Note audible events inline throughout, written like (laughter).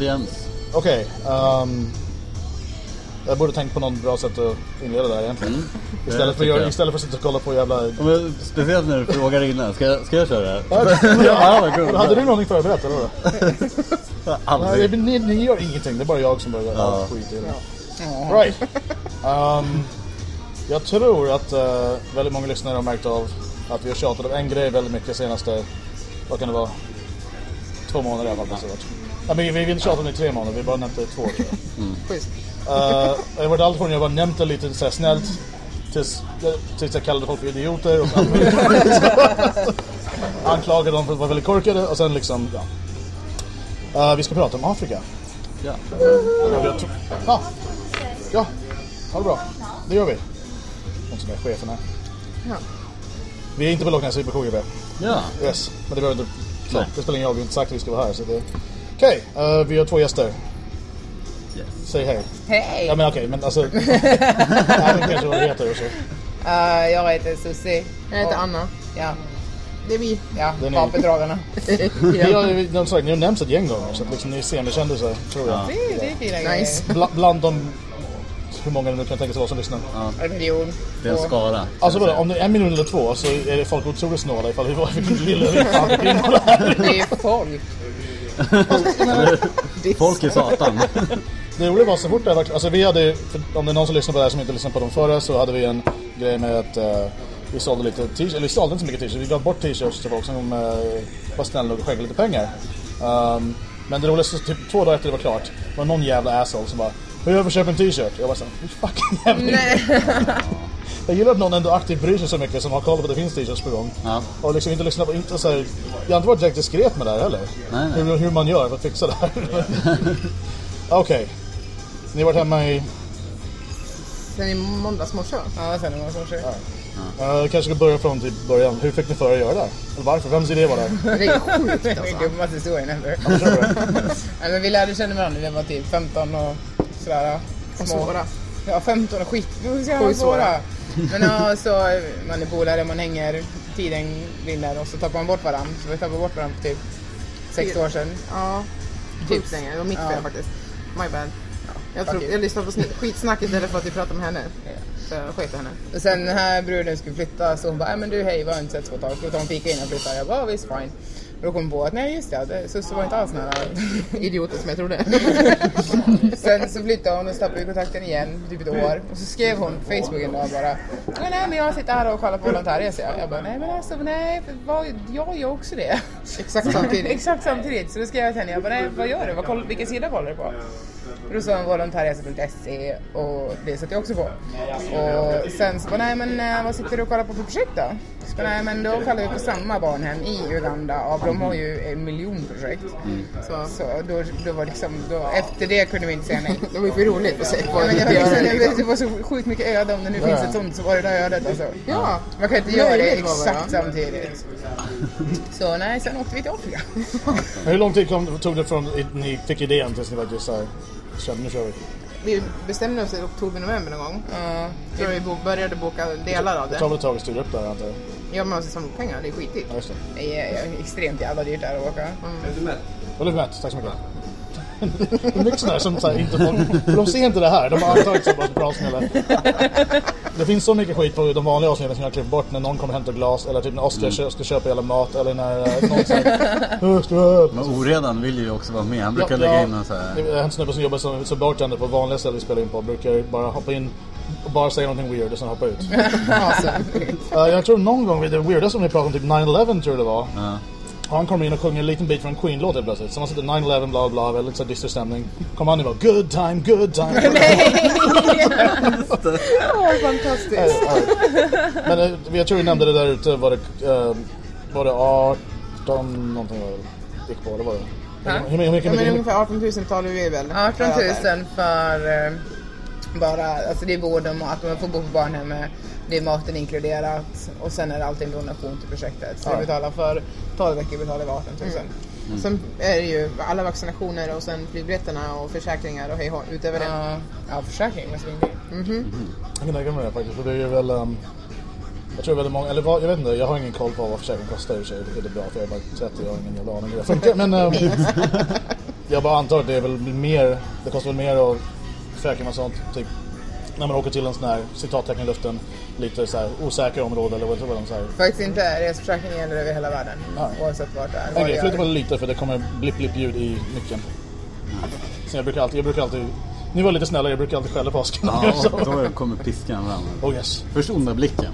heter Jens. Okej. ehm, jag borde tänkt på något bra sätt att inleda där egentligen. Mm. Istället, för, jag, istället för att sitta och kolla på jävla... Ja, men Speciellt när du frågar innan. Ska jag, ska jag köra? Ja, (laughs) vad kul. hade du någonting förberett eller? (laughs) Aldrig. Nej, ni, ni gör ingenting. Det är bara jag som börjar Ja. ja. skit i det. Right. Ehm, jag tror att eh, väldigt många lyssnare har märkt av att vi har tjatat om en grej väldigt mycket senaste, vad kan det vara? Två månader i alla fall. Ja. Ja, men vi, vi vill inte tjata om det i tre månader, vi bara nämnt det i två tror jag. Schysst. Uh, det har varit allt från jag bara nämnt det lite så här snällt tills, tills jag kallade folk för idioter och anklagade dem för att vara väldigt korkade och sen liksom, ja. Eh, vi ska prata om Afrika. Ja. Ja, jag ja. ja, ha det bra. Det gör vi. Någon som är chefen här. Ja. Vi är inte vi är på KGB. Ja. Yes, men det behöver inte... Så, Nej. det spelar ingen roll, vi har inte sagt att vi ska vara här. Så det... Okej, eh, vi har två gäster. Yes. Säg hej. Hej! Ja men okej, men alltså... (laughs) Men kanske vad det heter och så. Eh, jag heter Susie. Jag heter Och- Anna. Ja, Det är vi. ja ni. vapendragarna. (laughs) Ni har, de sagt, ni har nämnts ett gäng gånger så att liksom, ni är semikändisar tror jag. Ja. Det, det är fina Nice. Bla, bland de... Hur många nu kan tänka sig vara som lyssnar. grejer. En miljon. Det är en skara. Alltså vadå, om det är en miljon eller två så är det folk otroligt snåla ifall vi var vilken lilla (laughs) vi fan. Det är folk. (laughs) Folk är satan. (laughs) Det roliga var så fort det var, alltså vi hade ju- för om det är någon som lyssnar på det här som inte lyssnade på de förra så hade vi en grej med att eh, vi sålde lite t-shirts, eller vi sålde inte så mycket t-shirts, vi gav bort t-shirts till folk som uh, var snälla och skänkte lite pengar. Um, men det roligaste, typ två dagar efter det var klart, var någon jävla asshole som bara Hur gör vi köpa en t-shirt? Jag bara såhär, "You fucking jävla (laughs) Jag gillar att någon ändå aktivt bryr sig så mycket som har koll på att det finns t-shirts på gång. Ja. Och liksom inte lyssna på, inte så här, jag har inte varit direkt diskret med det här heller. Nej, nej. Hur, hur man gör för att fixa det här. (laughs) Okej. Ni har varit hemma i, Sen i måndags morse? Ja, sen är det någon som kör. uh, kanske ska börja från typ början. Hur fick ni för att göra det? Eller varför? Vems idé var det? (laughs) Det är sjukt Det är alltså. dummaste historien ever. Men (laughs) vi lärde känna varandra när vi var typ 15 och sådär. Och små. svåra. Ja, 15 och skit. Hur ska svåra? Men ja, så man är polare, man hänger, tiden rinner och så tappar man bort varandra. Så vi tappade bort varandra för typ sex år sedan. Ja. Sjukt länge. Det var mitt Ja. fel faktiskt. My bad. Jag, tror, jag lyssnade på skitsnack istället för att vi pratade med henne. Så jag sket henne. Och sen den här bruden skulle flytta så hon bara, "Nej, men du hej, vi har inte setts på ett tag. Ska vi ta en fika innan jag flyttar? Jag bara, "Ja, visst fine. Och då kom på att nej just det, det Susse var inte alls nära. (laughs) Idioter som jag trodde. (laughs) Sen så flyttade hon och tappade kontakten igen, typ ett år. Och så skrev hon på Facebook en dag bara Nej, nej men jag sitter här och kollar på volontärresa. Jag bara nej men alltså nej, vad, jag gör också det. Exakt samtidigt. (laughs) Exakt samtidigt. Så då skrev jag till henne, jag bara nej vad gör du? Vad, koll, vilken sida kollar du på? Och då sa hon volontärresa.se och det satte jag också på. Och sen så bara nej men eh, vad sitter du och kollar på för projekt då? Så nej men då kollar vi på samma barnhem i Uganda och de har ju en miljon projekt. Så. Så då, då var liksom, då, efter det kunde vi inte säga nej. Det var ju för roligt att på. Ja, men jag, liksom, det, var så sjukt mycket öde om det nu finns ett sånt så var det där ödet alltså. Ja. Man kan inte göra det exakt samtidigt. Så nej, sen åkte vi till Afrika. Hur lång tid kom, tog det från att ni fick idén tills ni faktiskt såhär, nu kör vi? Vi bestämde oss i oktober-november någon gång. Ja, Så vi började boka delar av Det tar det. väl ett tag att styra upp det här antar jag? Ja, men alltså samla pengar, det är skitdyrt. Ja, just det. det är extremt jävla dyrt där att åka. Jag blev mätt, tack så mycket. Det är mycket sådär som såhär, inte folk, för de ser inte det här, de har antagit sig bara som bra snälla. Det finns så mycket skit på de vanliga avsnitten som jag klipper bort när någon kommer hämta glas eller typ när Oskar kö- ska köpa hela mat eller när eh, någon säger "Äh, ska du ha?" Men oredan vill ju också vara med. Han brukar lägga in en så här... Det är En snubbe som jobbar som, som bartender på vanliga ställen vi spelar in på brukar bara hoppa in och bara säga någonting weird och sen hoppa ut. (laughs) Uh, jag tror någon gång, det weirdaste som vi pratade om, typ 9-11 tror jag det var. Ja. Han kommer in och sjunger en liten bit från en Queen-låt helt plötsligt. Så man sitter 9-11 bla bla, väldigt så dyster stämning. Kommer han in och bara good time, good time. (laughs) (laughs) Åh, fantastiskt. Ja. Men eh, jag tror vi nämnde det där ute, var det, uh, var det 18 någonting var det gick på, det var det. Hur, mycket, Ja, men ungefär 18 000 betalar vi väl? 18 för allt det här. 000 för bara, alltså det är vård och mat, man får bo på barnhemmet, det är maten inkluderat och sen är det alltid en donation till projektet. Så Ja. vi betalar för 12 veckor betalar vi 18 000. Sen är det ju alla vaccinationer och sen flygbiljetterna och försäkringar och hej utöver det. Ja, ja försäkring var svindyr. Jag kan tänka mig det faktiskt, för det är ju väl... Um, Jag tror väldigt många, eller vad, jag vet inte, jag har ingen koll på vad försäkring kostar i och för sig. Det är bra för jag är bara 30 jag har ingen jävla aning hur det funkar. Men ehm, (laughs) jag bara antar att det är väl mer, det kostar väl mer att försäkra med sånt. Typ när man åker till en sån här citattecken i luften, lite så här osäkra områden eller vad vad de säger. Faktiskt inte. Reseförsäkring gäller över hela världen. Ja. Oavsett vart det är. Grej, det flytta på lite för det kommer blipp blipp ljud i micken. Så jag brukar alltid, jag brukar alltid, ni var lite snällare, jag brukar alltid skälla på Oskar. Ja, (laughs) då kommer piskan fram. Oh yes. Först onda blicken.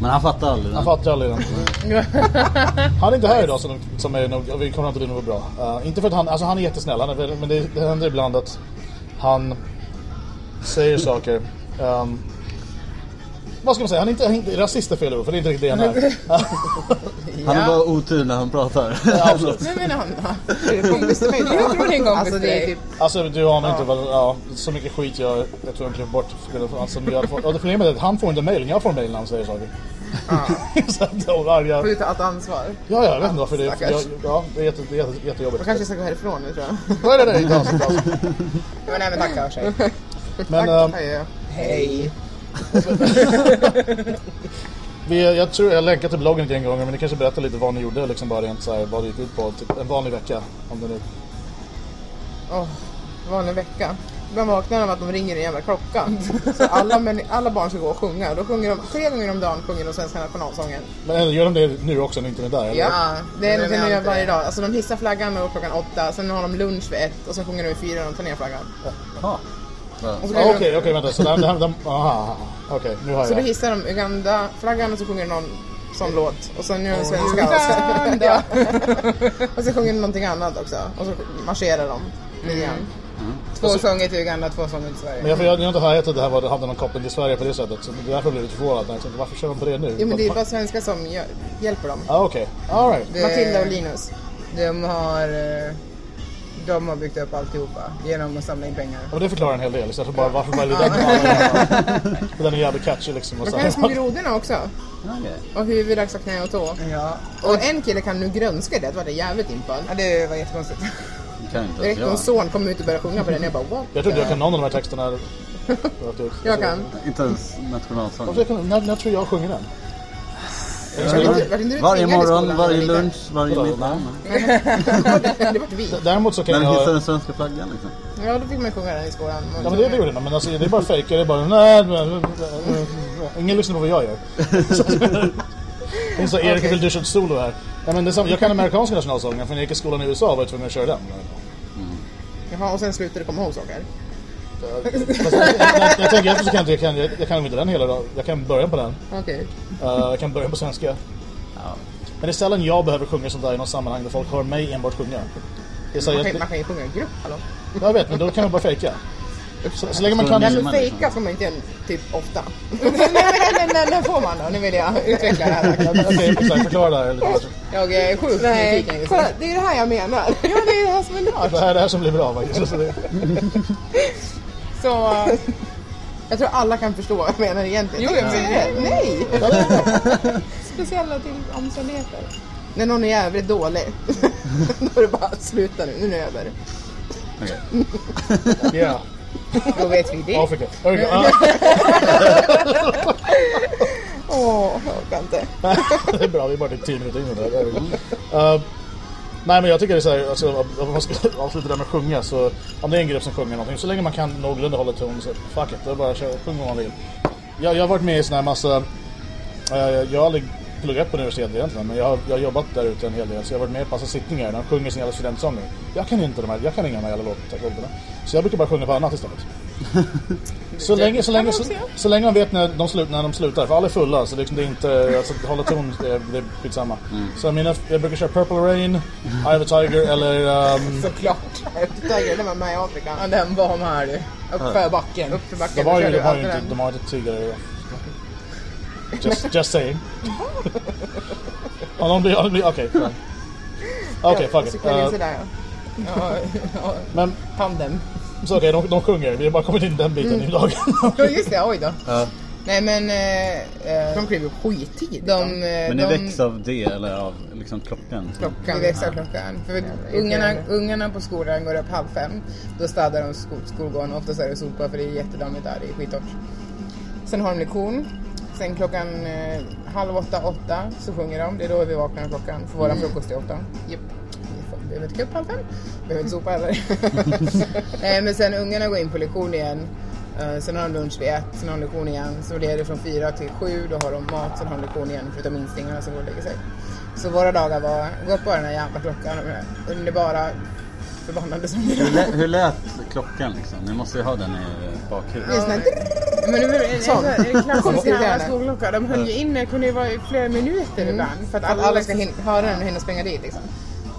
Men han fattar aldrig den. Han fattar aldrig den. (laughs) Han är inte här idag som, som är nog, vi kommer inte att det nog bra. Uh, inte för att han, alltså han är jättesnäll, han är, men det, det händer ibland att han säger saker. Um, vad ska man säga? Han är inte, han är inte rasist är fel ord, för det är inte riktigt det han är. (laughs) Han är bara otur när han pratar. (laughs) Ja, absolut. Men men Anna. Kompis till mig då? Jag tror det är en kompis Alltså det är typ, Alltså du anar inte vad, ja, så mycket skit jag, jag tror jag klipper bort. Alltså, jag får, och det problemet är att han får inte mailen, jag får mailen när han säger saker. (laughs) så att de arga... får du ta allt ansvar. Ja, ja, jag vet inte varför det är... Jag, ja, det är, jätte, det är jätte, jättejobbigt. kanske ska gå härifrån nu tror jag. Nej, nej, nej, inte alls, inte alls. Men nej men tack för sig. Men Tack, ehm, adjö. Hej. (laughs) vi, jag tror jag länkar till bloggen gäng gånger, men ni kanske berättar lite vad ni gjorde, liksom bara rent så här, vad det gick ut på. Typ en vanlig vecka. Om det nu... Åh, vanlig vecka. Man vaknar av att de ringer en jävla klocka. Så alla, men, alla barn ska gå och sjunga. Då sjunger de, tre gånger om dagen sjunger de svenska nationalsången. Men gör de det nu också när inte är där? Eller? Ja, det är någonting de gör varje dag. Alltså de hissar flaggan då klockan åtta, sen har de lunch vid ett och sen sjunger de vid fyra och de tar ner flaggan. Ja. Så, Ah, Okej, okej, vänta. Så där, där, där, aha. Okej, nu har så då jag. hissar de Uganda-flaggan och så sjunger någon sån låt. Och sen gör de svenska. Och sen, (laughs) och så sjunger de någonting annat också. Och så marscherar de igen. Två sånger till Uganda, två sånger till Men Sverige. jag, jag, jag har inte hört att det här var, hade någon koppling till Sverige på det sättet. Så det är därför jag blev lite förvånad. Jag tänkte, varför kör de på det nu? Jo men det är bara svenska som hjälper dem. Ah, okej. All right. Det- Matilda och Linus. De har, eh, de har byggt upp alltihopa genom att samla in pengar. Men det förklarar en hel del. Istället för bara varför väljer den. För den är jävligt catchy liksom. Och De så kan här. små grodorna också. Okej. Och huvud, axlar, knä och tå. Ja. Och en kille kan nu grönska det, det var det jävligt impad. ja, det var jättekonstigt. Det (laughs) kan inte Direkt när jag. son kom ut och började sjunga på den, jag bara what? Jag tror inte jag kan någon av de här texterna. (laughs) Jag kan. Inte ens nationalsången. jag när tror jag sjunger den? Varje morgon, varje lunch, varje middag. Däremot så kan När de hissar jag... den svenska flaggan liksom. Ja, då fick man sjunga den i skolan. Ja men det, det gjorde den, men alltså, det är bara fejk. Det är bara... Nej, nej, nej, nej. Ingen lyssnar på vad jag gör. (laughs) Det är så Erik vill du kört solo här. Ja, men det är samma, jag kan amerikanska nationalsången, för när jag gick i skolan i USA var jag tvungen att köra den. Jaha, och sen slutade du komma ihåg saker. Fast jag, jag, jag tänker efter så kan jag inte, jag kan, jag, jag kan inte den hela dagen. Jag kan börja på den. Okej. Uh, jag kan börja på svenska. Ja. Men det är sällan jag behöver sjunga sånt där i något sammanhang där folk hör mig enbart sjunga. Det är så, Man, jag, kan- man kan ju sjunga i grupp, hallå? jag vet, men då kan man bara fejka. Så, så länge man kan... Men man fejka ska man inte göra typ ofta. (laughs) när, får man då? Nu vill jag utveckla det här. Okej, okay, förklara det här lite. Jag är sjukt Nej, nyfiken just nu. det är det här jag menar. (laughs) Ja, det är det här som är klart. Det här är det här som blir bra faktiskt. (laughs) Så det, Så, Jag tror alla kan förstå vad jag menar egentligen. Jo, jag menar- det. Nej! (laughs) speciella till omständigheter. När någon är jävligt dålig. (laughs) Då är det bara sluta nu, nu är det över. Okej. yeah. (laughs) Då vet vi det. Afrika. Uh, Åh, jag orkar inte. det är bra, vi är bara till 10 minuter in i det här. Uh, nej men jag tycker det är så här, alltså, om man ska (laughs) avsluta det där med att sjunga så om det är en grupp som sjunger någonting, så länge man kan någorlunda hålla ton så fuck it, då är bara att köra, sjung om man vill. Jag, jag har varit med i sån här massa, äh, jag har aldrig pluggat på universitetet egentligen, men jag har, jag har jobbat där ute en hel del, så jag har varit med på massa sittningar där de sjunger sina jävla studentsånger. Jag kan inte de här, jag kan inga av de här jävla låtarna. Så jag brukar bara sjunga på annat istället. (laughs) Så länge, så, länge, så, så länge man vet när de, slut, när de slutar, för alla är fulla så liksom det är inte, alltså hålla ton, det är, det är skitsamma. Så mina, jag brukar köra Purple Rain, Eye of a Tiger eller um, Såklart. Tiger, den var med i Afrika. Ja, den var med du. Uppför backen. Uppför de backen. har ju, de har ju inte, den. de har inte tidigare. Just, just saying. Om de blir, om de blir, okej. Okej, fuck it. Uh, ja. Ja, ja, men, tandem. Så okej, de, de sjunger. Vi har bara kommit in den biten i dagen. (laughs) Ja, just det. Oj då. Ja. Nej, men... Eh, eh, De klev ju skittidigt. de, De, eh, Men de, det väcks av det eller av liksom klockan? klockan. Det växer av klockan. För ungarna, ungarna på skolan går upp halv fem. Då städar de skol, skolgården. Oftast är det sopa för det är jättedammigt där. Det är skittorrt. Sen har de lektion. Sen klockan eh, halv åtta, åtta så sjunger de. Det är då vi vaknar klockan. För våran frukost är åtta. Japp. Behöver inte gå upp halv fem. Behöver inte sopa heller. (laughs) Nej, men sen ungarna går in på lektion igen. Eh, sen har de lunch vid ett, sen har de lektion igen. Så det är det från fyra till sju, då har de mat, sen har de lektion igen förutom minstingarna som går och lägger sig. Så våra dagar var, gå upp på den här jävla klockan, de är underbara, förbannade som Hur, lä, (laughs) hur lät klockan liksom? Ni måste ju ha den i är bakhuvudet. Men det var en, en, klassisk skolklocka. De höll ju inne, kunde ju vara i flera minuter ibland. För att alla ska hin- höra den och hinna springa dit liksom.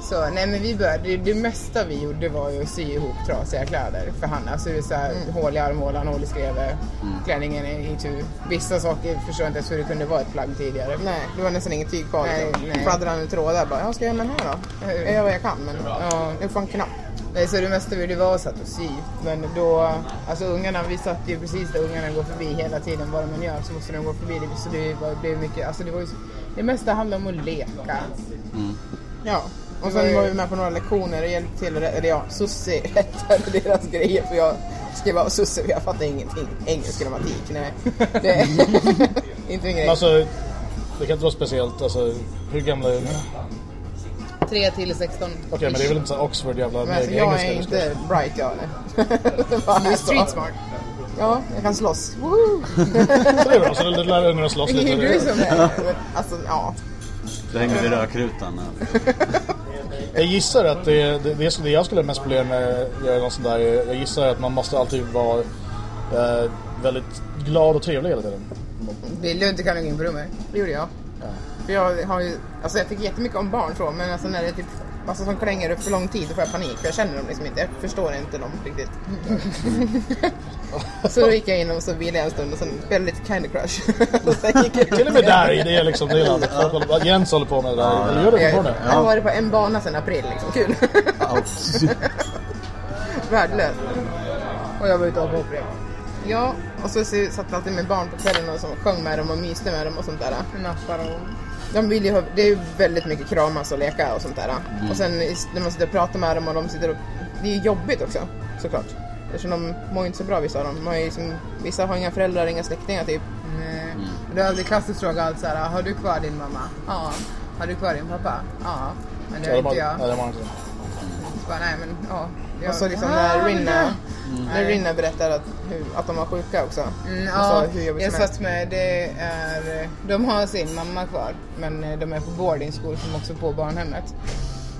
Så nej men vi började, det, det mesta vi gjorde var ju att sy ihop trasiga kläder för Hanna. Alltså det är såhär Mm. hål i armhålan, hål i skrevet, klänningen är i tur. Vissa saker förstår jag inte ens hur det kunde vara ett plagg tidigare. Nej, det var nästan inget tyg kvar. Liksom. nej. Fladdrande trådar bara. Ska jag göra med den här då? Jag gör vad jag kan men Ja. det är fan knappt. Nej, så det mesta vi gjorde var att satt och sy. Men då, alltså ungarna, vi satt ju precis där ungarna går förbi hela tiden. Vad de än gör så måste de gå förbi. Det, så det var, blev mycket, alltså det var ju, det mesta handlade om att leka. Ja. Och var sen ju- var vi med på några lektioner och hjälpte till. Eller ja, Sussi (laughs) rättade deras grejer för jag skrev av Sussi för jag fattade ingenting. Engelsk grammatik, nej. Det är (laughs) inte min grej. Alltså, det kan inte vara speciellt. Alltså, hur gamla är ni? 3 till 16. Okej, men det är väl inte så Oxford jävla Men alltså, jag är du inte bright jag (laughs) är. Du är street smart. Ja, jag kan slåss. Woohoo! Så det är bra, så det lär ungarna slåss Det är ju du lite. som men Alltså, ja. Du hänger vid rökrutan. Jag gissar att det, det, det, det jag skulle ha mest problem med göra något sånt där är- Jag gissar att man måste alltid vara eh, väldigt glad och trevlig hela tiden. Vill du inte kan gå in på rummet? Det gjorde jag. För jag har ju, alltså jag tycker jättemycket om barn så, men alltså när det är typ massa som klänger upp för lång tid då får jag panik för jag känner dem liksom inte. Jag förstår inte dem riktigt. Så då gick jag in och så vilade jag en stund och sen spelade lite Candy Crush. (laughs) Till och med där i det är liksom, det är Jens håller på med det där. Gör det Jag, fortfarande? jag har varit på en bana sedan april liksom, kul. (laughs) Värdelöst. Och jag var ute och hoppade upp det. Ja, och så satt jag alltid med barn på kvällen och så sjöng med dem och myste med dem och sånt där. Nappar och... De vill ju ha, det är ju väldigt mycket kramas och leka och sånt där. Och sen när man sitter och pratar med dem och de sitter och... Det är ju jobbigt också, såklart. Eftersom de mår inte så bra vissa av dem. De har liksom, vissa har inga föräldrar, inga släktingar typ. Nej. Det är alltid klassiskt fråga allt såhär, har du kvar din mamma? Ja. Har du kvar din pappa? Ja. Men det Ja, har inte jag. Inte det. Så bara, nej men ja. Jag- Och så liksom Ja, när men Rinna, det- när. Rinna berättar att, hur, att de var sjuka också. Mm, ja, hur jag helst. satt med, det är, de har sin mamma kvar men eh, de är på boarding school som också på barnhemmet.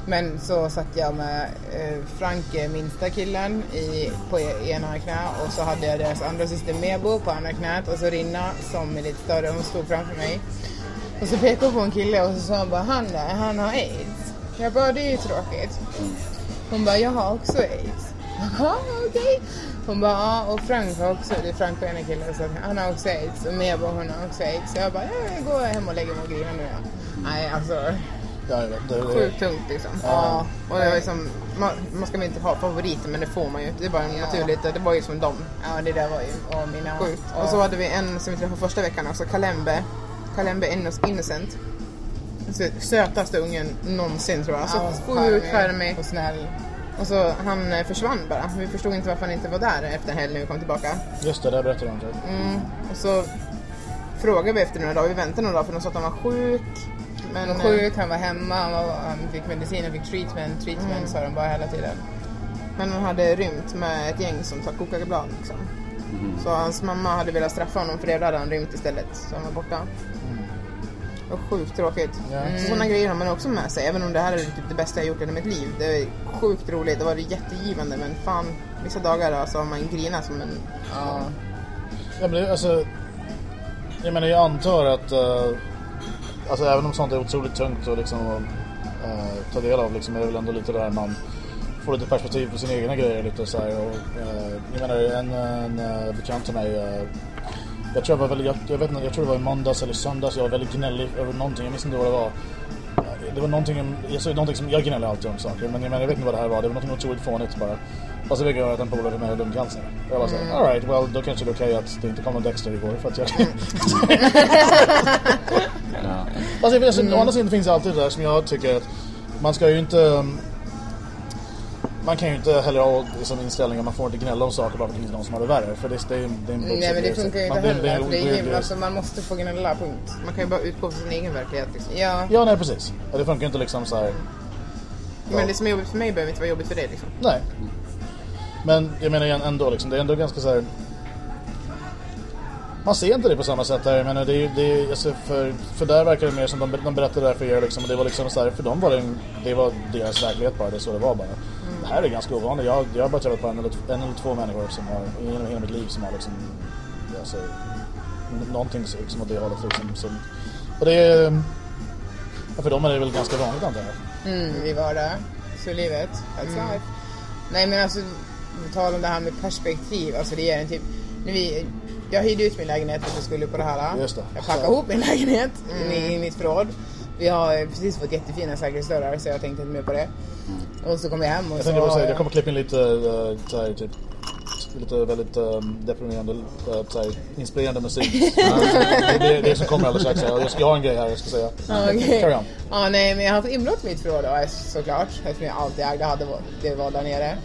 Men så satt jag med eh, Frank, Franke, minsta killen, i, på e, ena knä och så hade jag deras andra syster Mebo på andra knät och så Rinna som är lite större, hon stod framför mig. Och så pekade hon på en kille och så sa hon bara han där, han har aids. Jag bara det är ju tråkigt. Hon bara jag har också aids. (laughs) Jaha okej. Hon bara ja och Frank har också, det är Frank och ena killen så han har också aids och Mebo hon har också aids. Så jag bara ja, jag går hem och lägger mig och grinar nu ja. Nej alltså Ja, jag vet. Det, Sjukt tungt liksom. ja. Och det var liksom, man, man ska väl inte ha favoriter men det får man ju. Det är bara naturligt. Det var ju som dem. Ja det där var ju och mina... Sjukt. Och så hade vi en som vi träffade första veckan också, Kalembe. Kalembe Inno- Innocent. Så Sötaste ungen någonsin tror jag. Så Ja, sjukt charmig. och snäll. Och så han eh, försvann bara. Vi förstod inte varför han inte var där efter en helg när vi kom tillbaka. just det, det berättade de. tror jag. Mm. Och så frågade vi efter några dagar. Vi väntade några dagar för de sa att han var sjuk. Men, Han var sjuk, han var hemma, han, var, han fick medicin, han fick treatment. Treatment Mm. sa de bara hela tiden. men han hade rymt med ett gäng som tar kokablad liksom. Så hans mamma hade velat straffa honom för det, då hade han rymt istället. Så han var borta. Det var sjukt tråkigt. Så sådana grejer har man också med sig. Även om det här är typ det bästa jag gjort i mitt liv. Det är sjukt roligt. Det var jättegivande. Men fan, vissa dagar alltså, har man grinat som en... Ja. Ja, men det, alltså, jag menar, jag antar att uh, alltså, även om sånt är otroligt tungt att liksom, eh, ta del av liksom, är det väl ändå lite där man får lite perspektiv på sina egna grejer lite så här. Och, eh, jag menar, en, en uh, bekant till mig uh, jag tror jag var väldigt, jag, jag vet inte, jag tror det var i måndags eller söndags jag var väldigt gnällig över någonting, jag minns inte vad det var. Det var någonting, jag såg någonting som, jag gnäller alltid om saker, men jag, menar, jag vet inte vad det här var, det var någonting otroligt fånigt bara. Och så fick jag höra att en polare hade lungcancer. Jag var såhär, alright, well då kanske det är okej att det inte kom någon Dexter igår för att jag... (laughs) Ja. alltså, alltså, å andra sidan finns det alltid det där som jag tycker att man ska ju inte... man kan ju inte heller ha liksom inställningen man får inte gnälla om saker bara för att det finns någon som har det värre. För det, det, är, det är en Nej men det funkar ju inte Man- det- det är heller. Det är grej. alltså, man måste få gnälla, punkt. Man kan ju bara utgå från sin egen verklighet liksom. Ja. Ja, nej precis. Ja, Det funkar inte liksom så här. Men det som är jobbigt för mig behöver inte vara jobbigt för dig liksom. Nej. Men jag menar ändå liksom, det är ändå ganska så här. Man ser inte det på samma sätt där. Jag menar, det är, det är, alltså för, för där verkar det mer som de, de berättade där för er liksom, och det var liksom så här, för dem var det, en, det var deras verklighet bara, det är så det var bara. Det här är ganska ovanligt. Jag, jag har bara träffat på en eller, en eller två människor som har, genom hela mitt liv som har liksom, alltså, någonting liksom åt det hållet liksom. Som, och det är, för dem är det väl ganska vanligt antar jag. Mm, vi var där. Så livet. That's life. Nej men alltså, på tal om det här med perspektiv. Alltså det är en typ... När vi, jag hyrde ut min lägenhet och skulle på det här. Just det. Jag packade ihop min lägenhet i, i mitt förråd. Vi har precis fått jättefina säkerhetsdörrar så jag tänkte inte mer på det. Och så kom jag hem och Jag så... tänkte säga, jag kommer klippa in lite uh, så här, typ lite väldigt um, deprimerande, uh, så här, inspirerande musik. (laughs) det, är det, det som kommer alldeles strax. Jag, ska, jag har en grej här jag ska säga. Okej. Carry on. Ja, nej, men jag har haft inbrott i mitt förråd då, såklart. Eftersom jag alltid ägde hade det var där nere.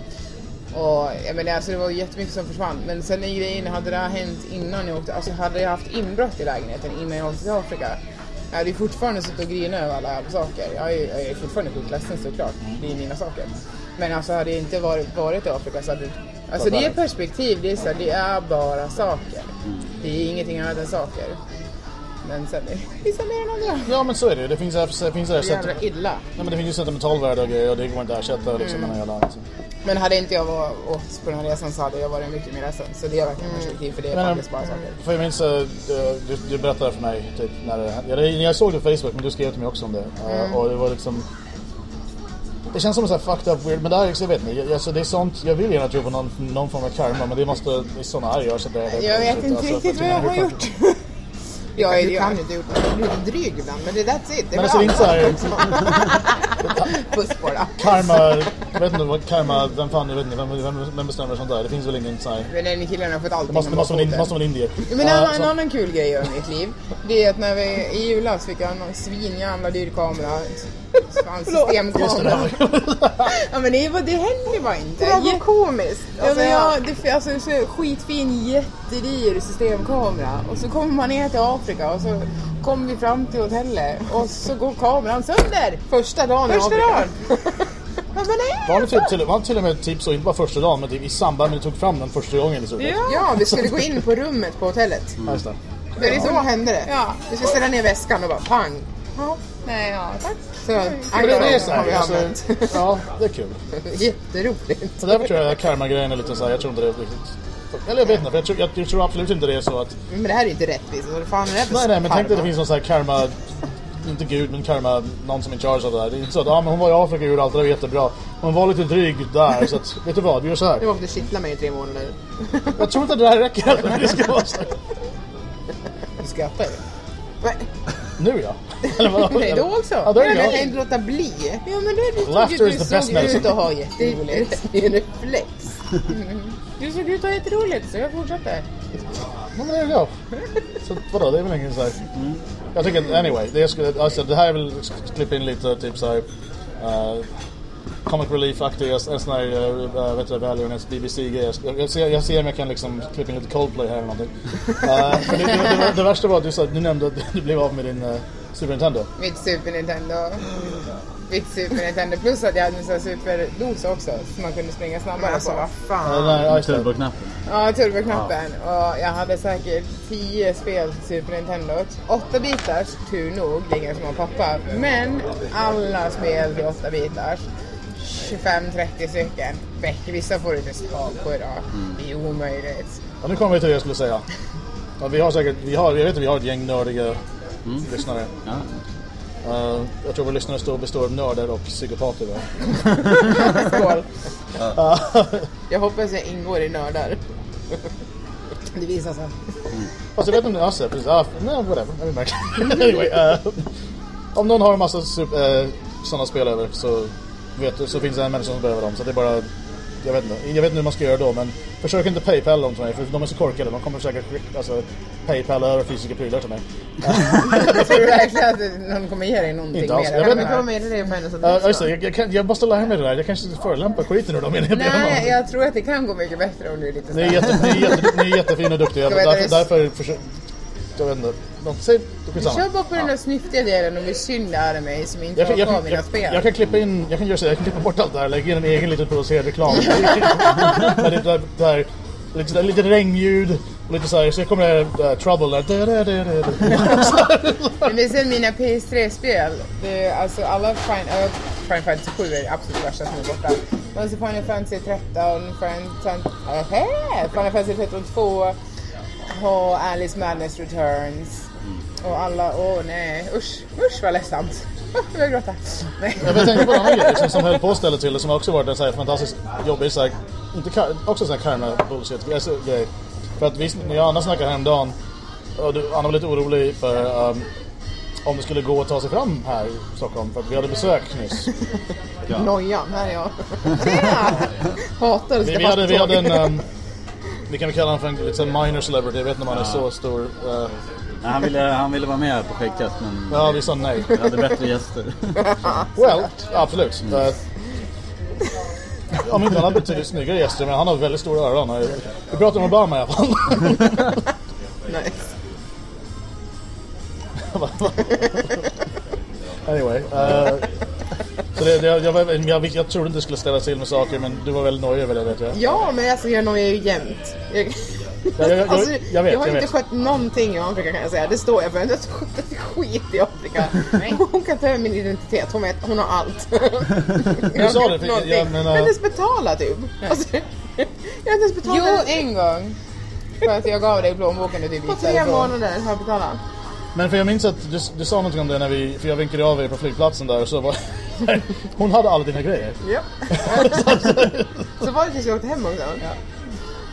Och jag menar, alltså, det var jättemycket som försvann. Men sen är grejen, hade det här hänt innan jag åkte, alltså hade jag haft inbrott i lägenheten innan jag åkte till Afrika. Jag hade ju fortfarande suttit och grinat över alla saker. Jag är, jag är fortfarande sjukt ledsen såklart. Det är mina saker. Men alltså hade jag inte varit, varit i Afrika så hade... Alltså det är perspektiv, det är, så här, det är bara saker. Det är ingenting annat än saker. Men sen är vissa mer än andra. Ja men så är det Det finns, det finns det här Jävla sätt, illa. ja, men det finns ju sentimental värde och grejer och det går inte att ersätta liksom, mm. liksom. Men hade inte jag åkt på den här resan så hade jag varit mycket mer ledsen. Så det är verkligen perspektiv för det är Men, faktiskt bara saker. För jag minns, eh, du, du berättade för mig typ, när det hände. Ja, det- Jag såg det på Facebook men du skrev till mig också om det. Eh, Och det var liksom det känns som en sån här fucked up weird, men det här, är- jag vet inte, jag, alltså det är sånt, jag vill gärna tro på någon, någon form av karma men det måste, det är såna här gör så det Jag vet inte alltså, riktigt vad jag har gjort. Jag är, Du kan ju inte gjort något. Du är lite dryg ibland, men det that's it. Det Men alltså det är inte så här, (laughs) Puss på dig. karma, jag vet inte vad karma, vem fan, jag vet inte, vem, vem, vem bestämmer sånt där? Det finns väl ingen sån här, men den killen har fått det allting måste, det måste, vara, in- bakfoten. måste vara en indier. Ja, Men en, annan- så- en annan kul grej i mitt liv, det är att när vi i julas fick jag en svinjävla dyr kamera. Fan, det, systemkamera. (laughs) Ja men det, det händer bara inte. Det var komiskt. Ja, Alltså, men jag, det, alltså, så skitfin, jättedyr systemkamera. Och så kommer man ner till Afrika och så kommer vi fram till hotellet och så går kameran sönder. första dagen i Första Afrika. dagen. (laughs) Ja, men. Var det typ, till, var till och med typ så, inte bara första dagen, men typ i samband med att du tog fram den första gången i sett? Ja. Ja, vi skulle gå in på rummet på hotellet. Ja, just det. Är så hände det. Ja. Vi skulle ställa ner väskan och bara pang. Ja. Nej, ja, tack. Så Men det, det är så vi här, alltså, ja, det är kul. (laughs) Jätteroligt. Så därför tror jag karma-grejen är lite så här, jag tror inte det är riktigt... Eller jag vet inte, för jag tror, jag, jag tror absolut inte det är så att... Men det här är ju inte rättvist. Vad fan är det för Nej, nej, men tänk dig att det karma? finns någon sån här karma... Inte gud, men karma, någon som är in charge av det här. Det är inte så att ah, men hon var i Afrika och gjorde allt det där jättebra. Hon var lite dryg där, så att, vet du vad, vi gör så Du här. var för att kittla mig i tre månader. Jag tror inte att det här räcker (laughs) heller, det ska vara så här. Du skrattar ju. Nu ja. (laughs) Nej, då också. Ja, då är men det jag kan inte låta bli. Ja men det, du Laughter såg is ut, the du såg medicine. ut att ha Det är, jätteroligt. det är en reflex. Du såg ut att ha jätteroligt så jag fortsatte. Ja, men there you go. Så vadå, det är väl ingen så här... Jag tycker anyway, det, skulle, alltså, det här är väl, klippa in lite typ så här... Uh, comic relief-aktig, en sån här, uh, vet du, välgörenhets BBC-grej. Jag, jag, ser, jag ser om jag kan liksom klippa in lite Coldplay här eller någonting. Uh, det, det, det, det värsta var att du, sa, du nämnde att du blev av med din uh, Super Nintendo. Mitt Super Nintendo. Mitt Super Nintendo. Plus att jag hade en sån här superdos också så man kunde springa snabbare alltså på. vad fan. det. Turboknappen. Ja, turboknappen. Och jag hade säkert 10 spel till Super Nintendo. 8 bitars, tur nog, lika som av pappa. Men alla spel till 8 bitars. 25-30 stycken. Väck. Vissa får du inte tag på idag. Det är omöjligt. Ja, nu kommer vi till det jag skulle säga. Ja, vi har säkert, vi har, jag vet att vi har ett gäng nördiga lyssnare. Ja. Uh, jag tror våra lyssnare står, består av nördar och psykopater. Va? Skål. Jag hoppas jag ingår i nördar. Det visar sig. Fast jag vet inte, alltså, precis, ah, nej, whatever. Jag märker. (laughs) anyway, eh, om någon har en massa super, uh, sådana spel över så, vet, du- så finns det en människa som behöver dem. Så det är bara jag vet inte, jag vet inte hur man ska göra då men försök inte Paypal dem till mig för de är så korkade. De kommer försöka alltså, Paypal över fysiska prylar till mig. Tror du verkligen att någon kommer ge dig någonting Inte alls. mer? Jag Ja, vet inte. kom med det på adress. just det, jag, jag, kan, jag måste lära mig det där. Jag kanske förolämpar skiten ur dem innan jag Nej, jag tror att det kan gå mycket bättre om du är lite Ni är, snäll. jätte, ni, är jätte, ni är jättefina och duktiga. Därför, därför försök... Jag vet inte. De, säg, skitsamma. Kör bara på den där snyftiga delen och vi synd är mig som inte Jag har jag, kvar mina jag, spel. jag kan klippa in, jag kan göra så jag kan klippa bort allt det här, lägga in en egen liten producerad reklam. (laughs) Med det där, där, lite, där, lite regnljud och lite såhär, så kommer det där trouble där. (laughs) Men sen mina PS3-spel. Det är alltså alla Final, äh, Final Fantasy 7 är det absolut värsta som är borta. Men så Final Fantasy 13, Final, äh, Final Fantasy 13 2 och Alice Madness Returns. Och alla, åh nej, usch, usch vad ledsamt. Åh, Jag vill gråta. Nej. Jag tänkte på en annan grej liksom, som höll på att ställa till det som också varit en så här fantastiskt jobbig, så här, inte, också sån här karma bullshit alltså, grej. För att vi, när jag och Anna snackade häromdagen, och du, Anna var lite orolig för um, om det skulle gå att ta sig fram här i Stockholm. För att vi hade besök nyss. Nojan, här är jag. Tjena! Hatar att Vi, ska vi, hade, vi hade en, um, vi kan väl kalla honom för en lite minor celebrity, jag vet inte om han är så stor. Uh, Nej, han, ville, han ville vara med på Skäggat men ja, vi sa nej. vi hade bättre gäster. Well, absolut. Uh, om inte han har betydligt snyggare gäster, men han har väldigt stora öron. Vi pratar om Obama i alla fall. (laughs) Nice. (laughs) anyway. Uh, så det, det, jag, var- jag, jag trodde inte det skulle ställa till med saker, men du var väldigt nöjd över det vet jag. Ja, men alltså jag nojar ju jämt. Jag, jag- jag- alltså, jag vet, jag har jag inte vet. skött någonting i Afrika kan jag säga. Det står jag för. Jag har inte skött ett skit i Afrika. Hon kan ta över min identitet. Hon vet, hon har allt. (laughs) Du sa det, för jag, Någonting. jag Jag har menar... inte ens betalat typ. Alltså, jag har inte ens Jo, betalat. en gång. För att jag gav dig plånboken och du På tre månader har jag betalat. Men för jag minns att du, du sa någonting om det när vi, för jag vinkade av er på flygplatsen där och så var (laughs) Hon hade alla dina grejer. Ja. (laughs) Så var det tills jag åkte hem också.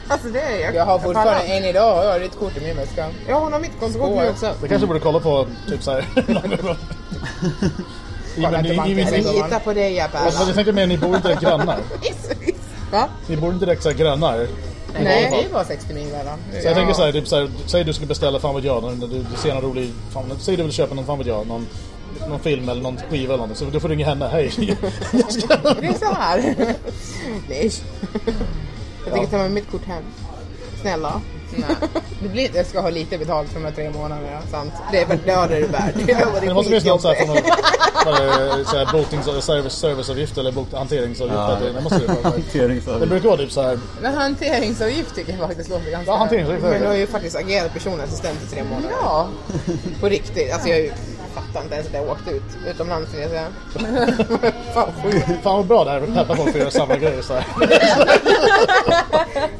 Alltså det är jag. Jag har fortfarande, än idag har jag ditt kort i min väska. Ja, hon har mitt kontokort nu också. Det kanske borde kolla på typ såhär. Lita (laughs) på dig alltså, jag tänkte mer, ni bor inte direkt grannar. (laughs) Va? Ni bor inte direkt såhär grannar. Nej, vi var 60 mil mellan. Så jag tänker såhär, typ såhär, säg du skulle beställa fan vet jag, när du, du ser någon rolig, fan, säg du vill köpa någon fan vet jag, någon, någon film eller någon skiva eller något. Så du får ringa henne, hej. (laughs) Jag ska... Det är så här. Nej. Jag tänker ta med mitt kort hem. Snälla. Nej. Det blir, jag ska ha lite betalt för de här tre månaderna. Sant. Det är det är (laughs) det värt. Det var Det måste finnas något såhär från skitjobbigt. någon är botings, service, serviceavgift eller bot, hanteringsavgift. Ja. Det, det måste det vara. Det Hanteringsavgift. brukar vara typ såhär, Men hanteringsavgift tycker jag faktiskt låter ganska... ja hanteringsavgift. Men du har ju faktiskt agerat personlig assistent i tre månader. Ja. På riktigt. Alltså jag fattar inte ens att jag åkte ut utomlands vill jag säga. Fan sjukt. Fan vad bra det här är att peppa folk för att göra samma grejer såhär. (laughs)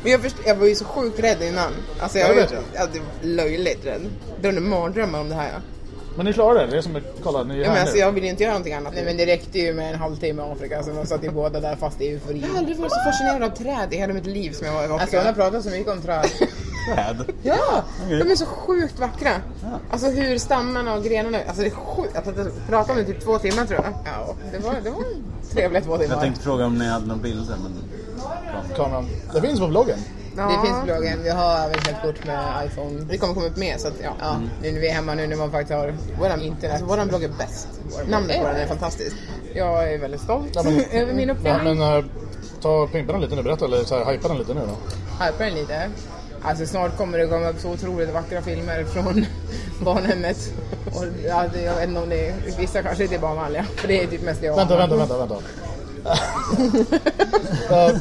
Men jag, först, jag var ju så sjukt rädd innan. Alltså jag, Jag var vet ju jag. alltså, löjligt rädd. Drömde mardrömmar om det här ja. Men ni klarar det, det är som, kolla ni är ja men här alltså nu. jag vill ju inte göra någonting annat. Nej men det räckte ju med en halvtimme i Afrika så de satt ju båda där fast i eufori. Jag har aldrig varit så fascinerad av träd i hela mitt liv som jag var i Afrika. Alltså hon har pratat så mycket om träd. (laughs) Träd. Ja, Okej. de är så sjukt vackra. Alltså hur stammarna och grenarna, alltså det är sjukt. Jag pratade om det i typ två timmar tror jag. Ja, det var, det var trevliga två Jag timmar. tänkte fråga om ni hade några bilder men... Kameran. Det finns på bloggen. Ja, Det finns på bloggen. Vi har även ett kort med iPhone. Det kommer komma upp mer så att ja. Ja, nu när vi är hemma nu när man faktiskt har Våran, internet. alltså, våran blogg är bäst. Namnet på den är fantastiskt. Jag är väldigt stolt Ja, men- över min Ja, uppfinning. men äh, ta pimpa den lite nu, berätta eller så här, hypa den lite nu då. Hypa den lite. Alltså snart kommer det komma upp så otroligt vackra filmer från (laughs) barnhemmet. Och ja, det, jag vet inte om det är, vissa kanske inte är barnvanliga. För det är typ mest jag. Vänta, vänta, vänta, vänta. uh,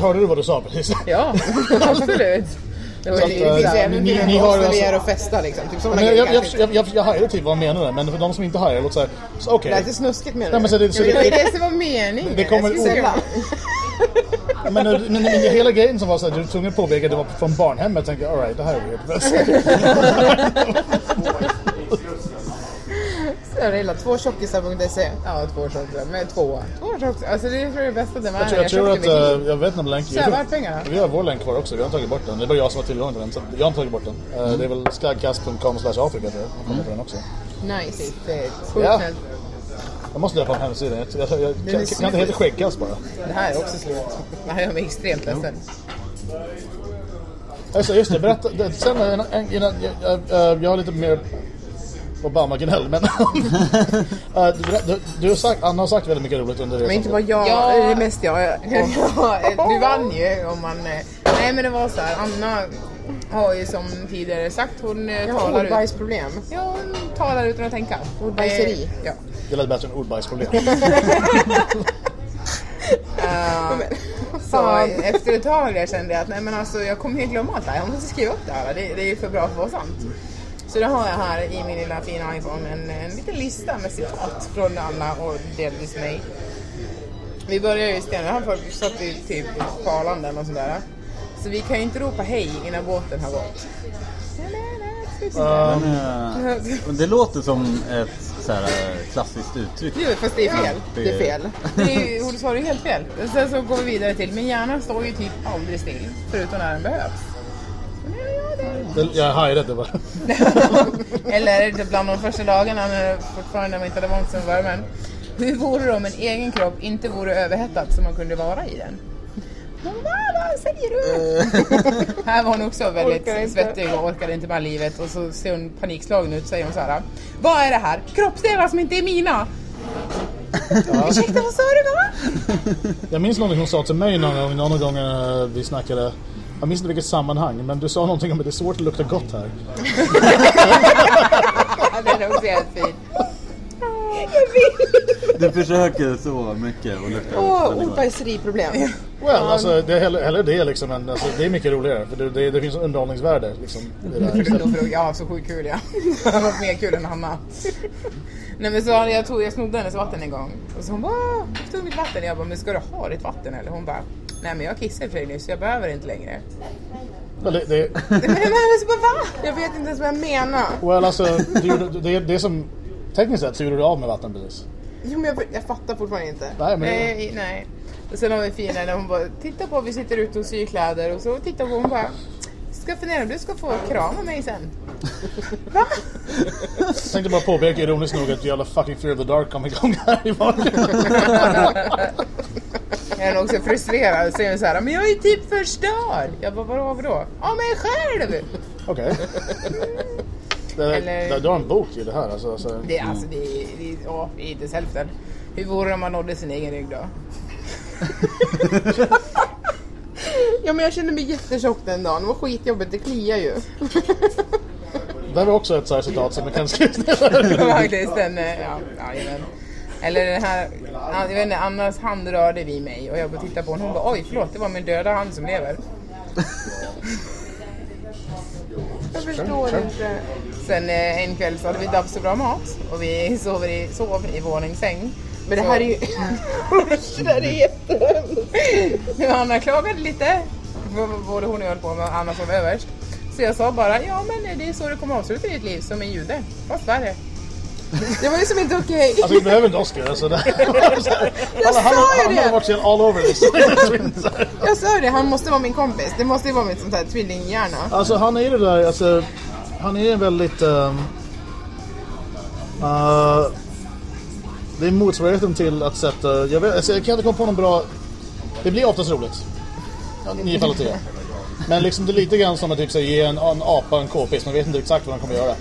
hörde du vad du sa precis? (laughs) Ja, absolut. Det var Så att, eh, Det finns även ni- har alltså- och festar liksom. Typ sådana jag, jag, jag, jag, jag hajade typ vad han menade, men för de som inte hajar låter såhär, så okej. Det är lite snuskigt menar Nej, men så det, så Det det, det som var meningen. det kommer (laughs) (laughs) Men, men, men, hela grejen som var såhär, du var tvungen att påpeka att det var från barnhemmet, tänkte jag alright, det här är weird. (laughs) Så är det hela tvåtjockisar.se. Ja, två tjockisar. Men två. Två tjockisar. Alltså det tror jag är det bästa det var. Jag tror, jag tror att, eh, jag vet inte om länk... Så här, vart pengarna? Vi har vår länk kvar också, vi har tagit bort den. Det är bara jag som har tillgång till den, så jag har inte tagit bort den. Eh, Det är väl skagcast.com slash Afrika tror jag, man kommer på den också. Nice. Är sjukt Ja. Jag måste döpa om hemsidan. Jag, jag, jag, jag, kan, inte heta Skäggkast bara? Det här är också slut. Det här gör mig extremt ledsen. Alltså, just det, berätta. Det, sen en, en, innan, jag, jag, har lite mer Obama-gnäll, men (laughs) Eh, du, du, du har sagt, Anna har sagt väldigt mycket roligt under Men inte bara resan. jag, Ja. det är mest jag. Ja, (laughs) du vann ju om man... Nej men det var så här, Anna har ju som tidigare sagt, hon eh, Jag har talar ordbajsproblem. Ja, hon talar utan att tänka. Ordbajseri. Eh, Ja. Det lät bättre än ordbajsproblem. (laughs) Så efter ett tag där kände jag att nej men alltså jag kommer ju glömma allt det här. Jag måste skriva upp det här. Det, det är ju för bra för att vara sant. Så då har jag här i min lilla fina iPhone en, en liten lista med citat från Anna och delvis mig. Vi börjar ju sten, här förut satt vi typ på Arlanda eller sånt där. Så vi kan ju inte ropa hej innan båten har gått. Men det låter som ett så här, eh, klassiskt uttryck. Jo, fast det är fel. Det är fel. (laughs) Det är ju, hon sa det helt fel. Sen så går vi vidare till, min hjärna står ju typ aldrig still, förutom när den behövs. jag hajade bara. (laughs) Eller bland de första dagarna när det fortfarande inte hade vant sig värmen. Hur vore det om en egen kropp inte vore överhettad så man kunde vara i den? Vad säger du? (laughs) här var hon också väldigt svettig och orkade inte med livet och så ser hon panikslagen ut säger hon så här. Vad är det här? Kroppsdelar som inte är mina! Ursäkta, vad sa du va? Jag minns någonting hon sa till mig någon gång, någon gång eh, vi snackade jag minns inte vilket sammanhang, men du sa någonting om att det är svårt att lukta gott här. (laughs) Den är också helt fin. Du försöker så mycket och lukta Åh, gott. ordbajseriproblem. Well, alltså, det är hellre, hellre det liksom, men alltså, det är mycket roligare. För det, det, det finns underhållningsvärde liksom, i det här. Jag, så sjukt kul ja. (laughs) Det har varit mer kul än Hanna. Nej men så hade jag, tog, jag snodde hennes vatten en gång. Och så hon bara, "Åh, jag tog mitt vatten. Jag bara, men ska du ha ditt vatten eller? Hon bara, nej men jag kissade för dig nyss så jag behöver det inte längre. Det, det, (laughs) Men, men, men så bara, va? Jag vet inte ens vad jag menar. well, alltså, gjorde- det, det är som... Tekniskt sett så gjorde du av med vatten precis. Jo, men jag, jag fattar fortfarande inte. Nej, men... Nej, nej. Och sen har vi fina när hon bara, titta på, vi sitter ute och syr kläder och så tittar på hon bara, ska fundera om du ska få krama mig sen. (laughs) Va? Jag tänkte bara påpeka ironiskt nog att jävla fucking Fear of the Dark kom igång här i morgon. Jag är nog också frustrerad och säger så här, men jag är ju typ förstörd. Jag bara, vadå? Ja men själv! Okej. Det- Eller- Du har en bok i det här alltså. alltså. Det är alltså, det det ja, det är inte ens hälften. Hur vore det om man nådde sin egen rygg då? (laughs) Ja, men jag kände mig jättetjock den dagen. Det var skitjobbigt, det kliar ju. Det här var också ett så här citat som jag kan skriva Faktiskt, (laughs) den, ja, jajamän. Eller den här, jag vet inte, Annas hand rörde vid mig och jag bara tittade på henne. Hon bara, oj förlåt, det var min döda hand som lever. Jag förstår Sure. inte. Sen eh, en kväll så hade vi dags så bra mat och vi sover i, sov i våningssäng. Men det här är ju... (laughs) det där är jättehemskt. Anna klagade lite. Både hon och jag höll på med Anna sov överst. Så jag sa bara, ja men det är så det kommer avsluta ditt liv som en jude. Fast värre. Det var ju som inte okej. Alltså vi behöver inte Oscar. Alltså, det (laughs) han, sa han, ju han, det! har varit så all over this. (laughs) Jag sa det, han måste vara min kompis. Det måste ju vara mitt sånt här tvillinghjärna. Alltså han är det där, alltså, han är en väldigt... Um, uh, det är motsvarigheten till att sätta, jag, vet, alltså, jag kan inte komma på någon bra... Det blir oftast roligt. Nio fall av tio. Men liksom det är lite grann som att typ, så, ge en, en apa en k-pist, man vet inte exakt vad han kommer göra.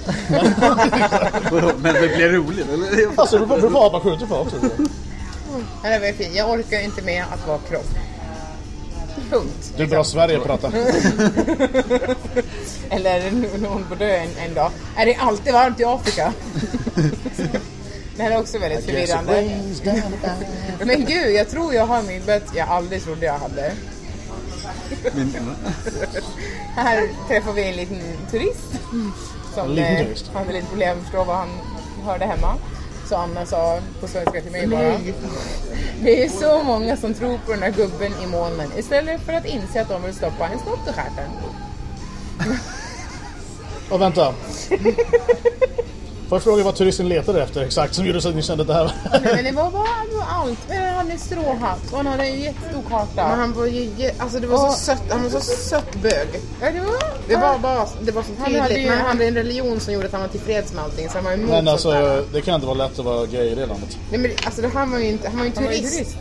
Vadå, (laughs) Men det blir roligt eller? Alltså det beror på- på vad apan skjuter på också. Den är väldigt fin. Jag orkar inte med att vara kropp. Punkt. Det är bra Sverige pratar. (laughs) Eller hon får dö en, en dag. Är det alltid varmt i Afrika? (laughs) Det här är också väldigt förvirrande. Men gud, jag tror jag har min bett jag aldrig trodde jag hade. Men, Här träffar vi en liten turist. Som En liten eh, turist. hade lite problem att förstå vad han hörde hemma. Så Anna sa på svenska till mig bara. Det är så många som tror på den där gubben i molnen istället för att inse att de vill stoppa en snopp i stjärten. Och vänta. (laughs) Får jag fråga vad turisten letade efter exakt som gjorde så att ni kände att det här var... Men det var bara det var allt. Men Han hade en stråhatt och han hade en jättestor karta. Men han var ju, alltså det var Ja. så sött, han var så sött bög. Ja, det var... Det var bara, det var så Han tydligt. hade ju- Men han hade en religion som gjorde att han var tillfreds med allting. Så han var emot Men alltså, där. det kan inte vara lätt att vara gay i det landet. Nej men alltså det- han var ju inte, han var ju Han var ju turist. turist.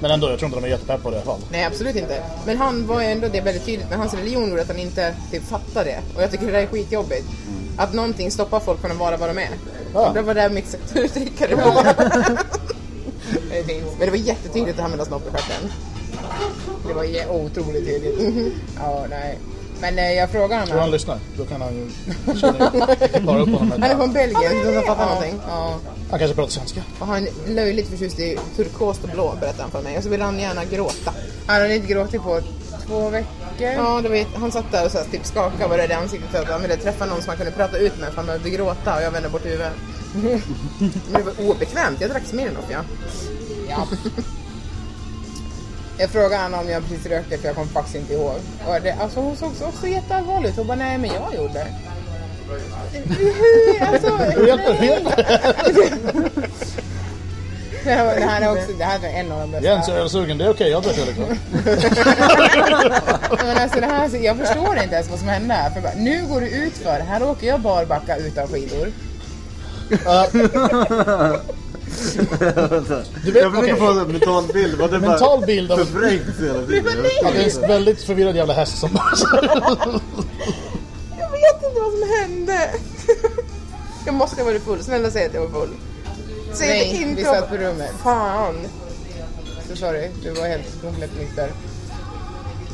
Men ändå, jag tror inte de är jättepepp på det i alla fall. Nej absolut inte. Men han var ju ändå det väldigt tydligt. Men hans religion gjorde att han inte typ fattade det. Och jag tycker det där är skitjobbigt. Att någonting stoppar folk från att vara vad de är. Ja. Det var det mitt sätt att uttrycka det (laughs) fint. Men det var jättetydligt att han ville ha snopp i stjärten. Det var otroligt tydligt. Ja, nej. Men eh, jag frågade Tror han honom. lyssnar? Då kan han ju bara upp honom Han är från Belgien, så han fattar Ja, någonting. ja. Han kanske pratar svenska. Och han är löjligt förtjust i turkost och blå berättade han för mig. Och så ville han gärna gråta. Han hade inte gråtit på två veckor. Ja, det var, jätte- han satt där och så här, typ skakade och var rädd i ansiktet att han ville träffa någon som han kunde prata ut med för han behövde gråta och jag vände bort huvudet. (laughs) Men det var obekvämt, jag drack Smirnoff ja. Ja. (laughs) Jag frågade henne om jag precis rökte för jag kom faktiskt inte ihåg. Och det, alltså hon såg så- också jätteallvarlig ut. Hon bara, nej men jag gjorde. (laughs) alltså, hjälper det? (laughs) det här, var- det är också det här är en av de bästa. Jens, jag är sugen. Det är okej, jag dricker lite. (laughs) Men alltså, det här, jag förstår inte ens vad som hände här. För bara, nu går du ut för här åker jag barbacka utan skidor. Du (laughs) vet, Jag försöker okej. få en mental bild. Vad det bara Mental bild av- förvrängs hela tiden. Ja, det är en väldigt förvirrad jävla häst som... Jag vet inte vad som hände. jag måste ha varit full, snälla säg att jag var full. Säg Nej, inte vi satt på rummet. Fan. Så sorry, du var helt komplett nykter.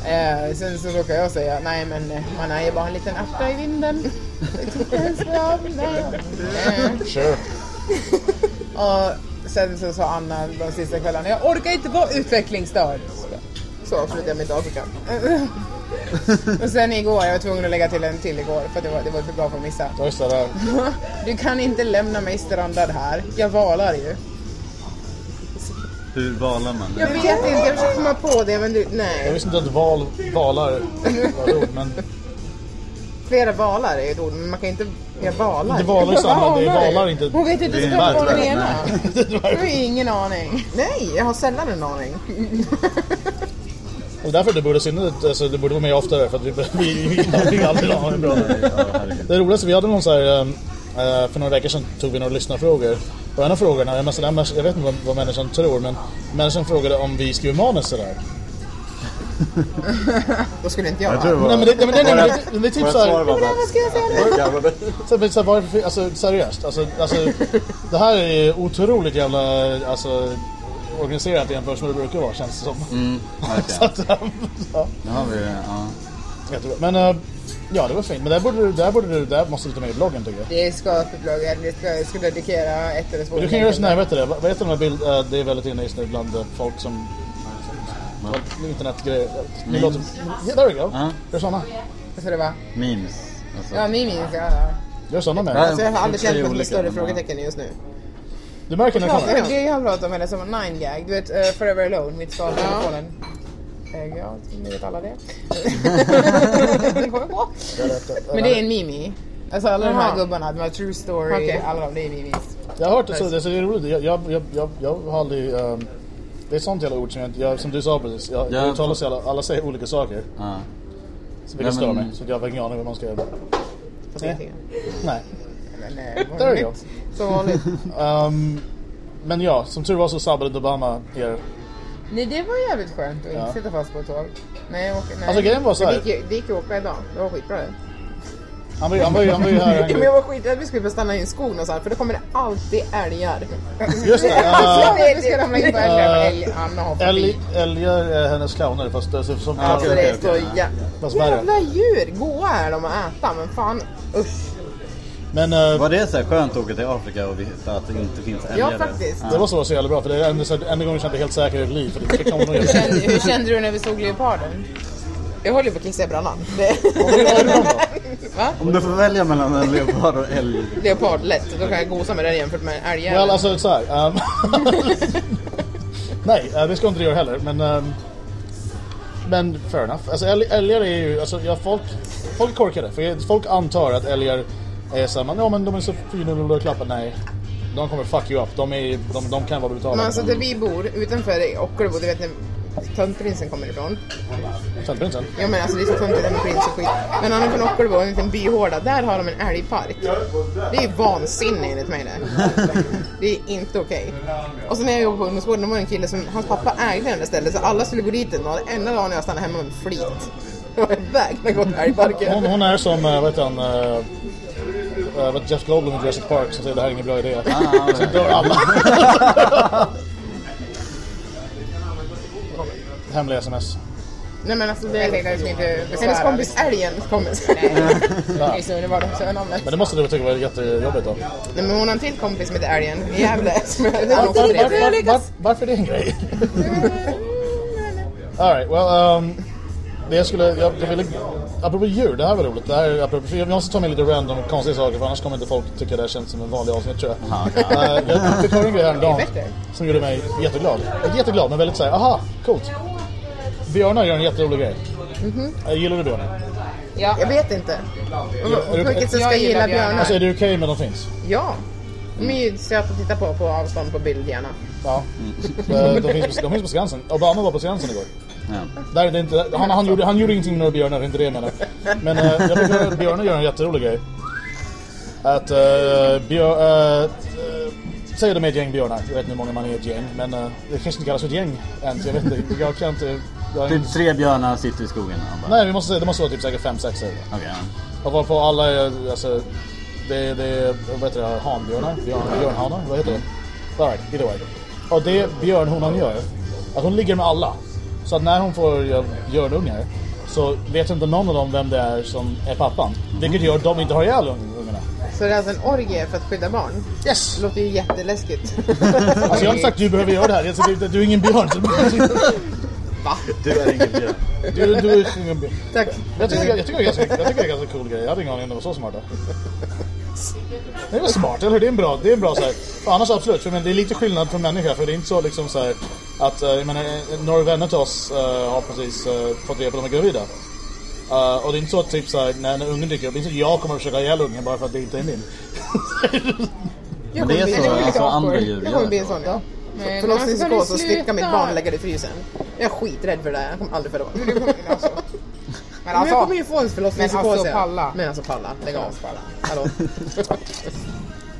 Eh, sen så råkade jag säga, nej men eh, man är ju bara en liten ärta i vinden. Nej. Eh, och sen så sa Anna de sista kvällarna, jag orkar inte vara utvecklingsstörd. Så avslutar jag mitt Afrika. Och sen igår, jag var tvungen att lägga till en till igår för det var, det var för bra för att missa. Ja, just det där. (laughs) Du kan inte lämna mig strandad här, jag valar ju. Hur valar man? Jag vet inte, jag försöker komma på det men du, Jag nej. visste inte att val, valar var ett ord, men Flera valar är ett ord, men man kan inte... Jag valar. det valar är samma. Det är valar inte... Hon vet inte Det är ens vad hon varför. menar. (laughs) Det Du har ingen aning. Nej, jag har sällan en aning. (laughs) Och därför det borde synnerligt, alltså det borde vara med oftare för att vi, (laughs) vi, vi, aldrig har en bra. Det roligaste, vi hade någon så här, ehm, eh, för några veckor sedan tog vi några lyssnarfrågor. Och en av frågorna, jag, måste, jag vet inte vad, vad människan tror, men människan frågade om vi skriver manus sådär. (laughs) Då skulle inte jag Jag tror det. Nej men det, nej, men det, nej, men det, det är typ såhär... Vad ska jag säga nu? Så, men, så, här, vad är det för, alltså seriöst, alltså, alltså, det här är otroligt jävla alltså, organiserat jämfört med det brukar vara känns det som. Mm, (laughs) Så att, ja, Nu har vi... Ja. jättebra. Men eh, ja, det var fint. Men där, borde du, där, borde du, där måste du ta med i bloggen tycker jag. Det ska på bloggen, det ska, jag ska dedikera ett eller två Du kan göra här, vet du det? Vad heter de här bild, eh, det är väldigt inne just nu bland eh, folk som Internetgrejer. Det Memes. Yeah, there we go. Ja. Gör såna. Vad ska det vara? Memes. Alltså. Ja, Mimis, ja. ja. Gör såna med. Alltså, jag har aldrig känt mig som ett större frågetecken just nu. Du märker när Pratar, kommer. det jag pratar om är det som Nine Gag. Du vet uh, Forever Alone, mitt svar på Ja. telefonen. Eh, Ja, ni vet alla det. (laughs) Men det är en Mimi. Alltså alla de här gubbarna, de här True Story, Okej. alla de, det är Mimis. Jag har hört det, så det, är roligt. Jag, jag, jag, jag, jag har aldrig... ehm, det är sånt jävla ord som jag, jag som du sa precis. Jag, Ja. jag uttalar sig alla, alla säger olika saker. Ja. Så vilket stör mig. Så jag har ingen aning vad man ska göra. Nej. Nej. Men, eh, There you go. Som vanligt. Ehm, men ja, som tur var så sabbade Obama er. Nej, det var jävligt skönt att Ja. inte sitta fast på ett tåg. Nej, jag åker, nej. Alltså grejen var så Det här. gick, ju, det gick att åka idag. Det var skitbra det. Han var ju, han var ju, han var ju här (laughs) en Men jag var skiträdd vi skulle få stanna i en skog någonstans för då kommer det alltid älgar. (laughs) Just det. (laughs) Ja, Uh, vi ska ramla in på älgar. Älg, Anna har älg, förbi. älgar är hennes clowner fast alltså, som Ja, Alltså det är så jä... Jävla djur! Goa är de att äta men fan usch. Men eh, Var det så här skönt att åka till Afrika och veta att det inte finns älgar Ja, där? faktiskt. det var så, så jävla bra för det är enda, enda gången jag kände helt säker i ett liv. För det kan man (laughs) nog Hur kände, hur kände du när vi såg leoparden? Jag håller ju på att kissa i brallan. Det... (laughs) Om du får välja mellan en leopard och älg. Leopard lätt, då kan jag gosa med den jämfört med en älgjävel. Well, alltså så här. ehm, (laughs) Nej, eh, det ska jag inte göra heller. Men, ehm, men fair enough. Alltså, älg, älgar är ju... Alltså, ja, folk, folk är korkade. För folk antar att älgar är såhär, men, ja men de är så fina roliga att klappa. Nej. De kommer fuck you up. De, är, de, de kan vara brutala. Men alltså där vi bor, utanför Ockelbo, du vet när Töntprinsen kommer ifrån. Töntprinsen? Ja men alltså det är så töntigt med prins och skit. Men han är från Ockelbo, en liten byhåla. Där har de en älgpark. Det är ju vansinne enligt mig det. Det är inte okej. Och så när jag jobbade på ungdomsgården, då var det en kille som, hans pappa ägde den där stället så alla skulle gå dit en dag. Enda dagen jag stannade hemma med flit. Jag var iväg när jag gått älgparken. Hon, hon är som, äh, vad heter han, äh, vad Jeff Goldblum i Jurassic Park som säger det här är ingen bra idé. Ah, (laughs) Så dör alla. (laughs) Hemliga sms. Nej men alltså det... vi inte. Hennes kompis älgen kommer. Nej, (laughs) det är så underbart också namnet. Men det måste du tycka var jättejobbigt då? Nej men hon har en till kompis som heter älgen i Gävle. är- Var, var, var, var, varför är det en grej? Alright, well, um, det jag skulle, jag, jag ville, apropå djur, det här var roligt. Det här, är apropå, jag måste ta med lite random konstiga saker för annars kommer inte folk tycka det här känns som en vanlig avsnitt tror jag. Aha, Uh, jag fick höra en grej häromdagen som gjorde mig jätteglad. Inte jätteglad, men väldigt såhär, aha, coolt. Björnar gör en jätterolig grej. Uh, gillar du björnar? Ja. Jag vet inte. är du- På vilket sätt ska jag gilla björnar. björnar? Alltså är det okej med att de finns? Ja. Ju söta att titta på på avstånd på bild gärna. Ja. Uh, de, finns på, de finns på Skansen. Obama var på Skansen igår. Ja. Där är det inte, han, han, gjorde, han gjorde ingenting med några björnar, inte det jag menar. Men uh, jag tycker att björnar gör en jätterolig grej. Att uh, björ, uh, Säg de är ett gäng björnar, jag vet inte hur många man är i ett gäng. Men det kanske inte kallas för ett gäng ens, jag vet inte. Jag kan inte... Jag är Typ inte tre björnar sitter i skogen. Bara, nej, vi måste säga, det måste vara typ säkert fem, sex säger. Okej, ja. Och varpå alla är, alltså... Det, det är, vad heter det, hanbjörnar? Björn, björnhanar? Vad heter det? Alright, either way. Och det björnhonan gör, att hon ligger med alla. Så att när hon får björnungar så vet inte någon av dem vem det är som är pappan. Vilket gör att de inte har ihjäl ung- ungarna. Så det är alltså en orgie för att skydda barn? Yes! Det låter ju jätteläskigt. Alltså jag har inte sagt att du behöver göra det här. Alltså, du, du är ingen björn. Va? Du är ingen björn. Du, du är ingen björn. Tack. Jag tycker, jag, tycker det är ganska, jag tycker det är ganska cool grej. Jag hade ingen aning om det var så smart. Det är väl smart, eller hur? Det är en bra, det är en bra så här. För annars absolut, för men det är lite skillnad från människa. För det är inte så liksom så här att, eh, jag menar, eh, några vänner till oss eh, har precis uh, fått reda på att de är gravida. Eh, och det är inte så att typ så här, när, när ungen dyker upp, det är inte så att jag kommer att försöka ihjäl ungen bara för att det inte är min. (laughs) Jag Det är så alltså, awkward. andra djur Jag kommer bli en sån då. Men Förlossningspsykos alltså, och sticka mitt barn och lägga det i frysen. Jag är skiträdd för det där. Jag kommer aldrig föda barn. Alltså. Men Men jag alltså, kommer ju få en förlossningspsykos. Men alltså, palla. Men alltså palla. Lägg av. Hallå. (laughs)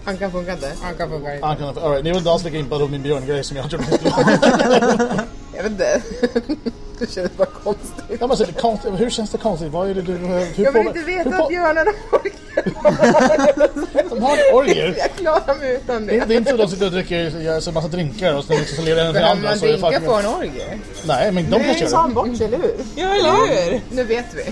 Ankan funkar inte. Anka funkar inte. Ah, kan- All right, ni vill inte alls lägga in min björngrej som jag skulle (laughs) (laughs) Jag vet inte. (laughs) Det känns bara konstigt. Ja, men alltså, det är konstigt. Hur känns det konstigt? Vad är det du... Hur Jag vill inte hur veta på- att björnarna orkar. De har orgier. (laughs) Jag klarar mig utan Det är, det. är inte så att de sitter och dricker gör en massa drinkar och sen liksom så lever en till Behöver andra. man Så är drinka på en orgie? Nej, men de Nu är kanske gör det. Sam bort sig, eller hur? Ja, eller hur? Nu vet vi.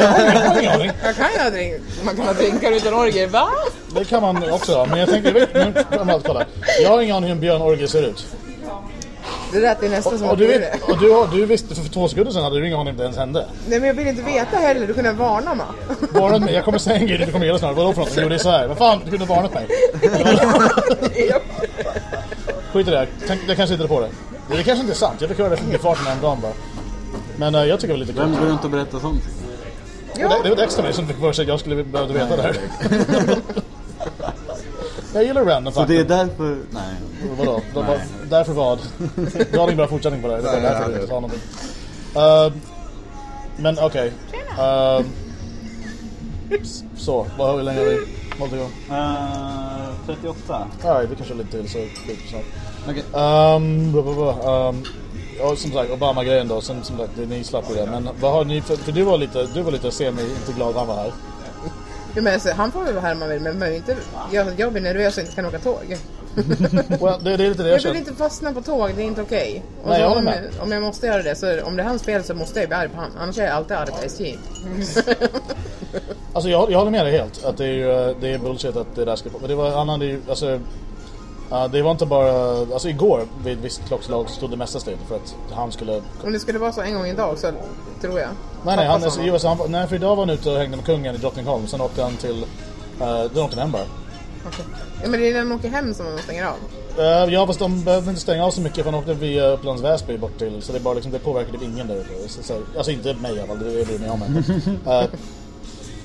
Jag har ingen aning. (laughs) Jag kan ha drink. Man kan ha drinkar utan orgie, va? Det kan man också. Men jag tänkte, jag vet, nu, kolla, kolla. Jag har ingen aning hur en björnorgie ser ut. Det där är nästa som Och du, har vet, det. och du, har- du visste för två sekunder sedan hade du ingen aning om det ens hände. Nej men jag vill inte veta heller, du kunde varna mig. Varnat mig. Jag kommer säga en grej du kommer gilla snart. Vadå för något? Du gjorde så här. Vad fan, du kunde varnat mig. Skit i det här. Tänk, jag kanske hittade på det. Det kanske inte är sant. Jag fick höra det från farten häromdagen bara. Men eh, jag tycker det var lite Vem coolt. går runt och berättar sånt? Det, det var ett extra mig som fick för sig att jag skulle behöva veta det här. (laughs) jag gillar random Så det är därför... Nej. Vadå? Då- Nej. Därför vad? Du har ingen bra fortsättning på det. Det var Nej, därför nej, du inte nej. sa någonting. Uh, men okej. Ehm, s- så, vad har vi längre vi hållit igång? Uh, 38. Alright, vi kanske har lite till så blir det snart. Okej. Um, blah, blah, blah. Um, ja, som sagt, Obama-grejen då, som, som sagt, det- ni slapp ju det. Men vad har ni, för, för du var lite, du var lite semi, inte glad han var här. Ja, men alltså, han får väl vara här om han vill, men man inte, jag, jag blir nervös och inte kan åka tåg. (laughs) Well, det, det är lite det jag Jag vill inte fastna på tåg, det är inte okej. Nej, så jag om, om jag måste göra det, så om det är hans fel så måste jag bli arg på honom. Annars är jag alltid arg på SJ. (laughs) Alltså jag, jag håller med dig helt. Att det är, ju, eh, det är bullshit att det där ska på. Men det var annan, det, är ju- alltså, ja, det var inte bara, alltså igår vid ett visst klockslag så stod det mesta still för att han skulle... Om det skulle vara så en gång i en dag så tror jag. Nej nej, han, alltså, han, var- nej för idag var han ute och hängde med kungen i Drottningholm. Sen åkte han till, uh, då åkte han hem bara. Okej. Ja, men det är när man åker hem som man stänger av. Uh, ja fast de behövde inte stänga av så mycket för han åkte via Upplands Väsby bort till. Så det, är bara, liksom, det påverkade typ ingen där ute. Så, så, alltså inte mig i alla fall, det bryr mig om. Men, (laughs) uh,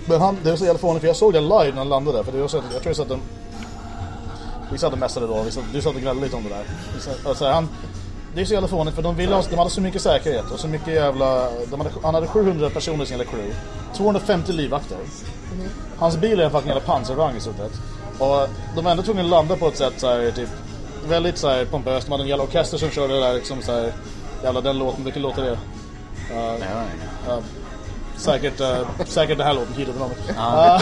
Men han, det var så jävla fånigt för jag såg den live när han landade för det var så att, jag tror jag satt en... Vi satt och mässade då, vi satt, du satt och gnällde lite om det där. Alltså, han, det är så jävla fånigt för de, ville de hade så mycket säkerhet och så mycket jävla... De hade, han hade 700 personer i sin jävla crew. 250 livvakter. Hans bil är en fucking jävla pansarvagn i stort sett. Och de var ändå tvungna att landa på ett sätt så här, typ väldigt så här pompöst. De hade en jävla orkester som körde där liksom så här, jävla den låten, vilken låt är det? Nej, jag har ingen. Säkert, uh, säkert den här låten, Heat of the Moment. Ja.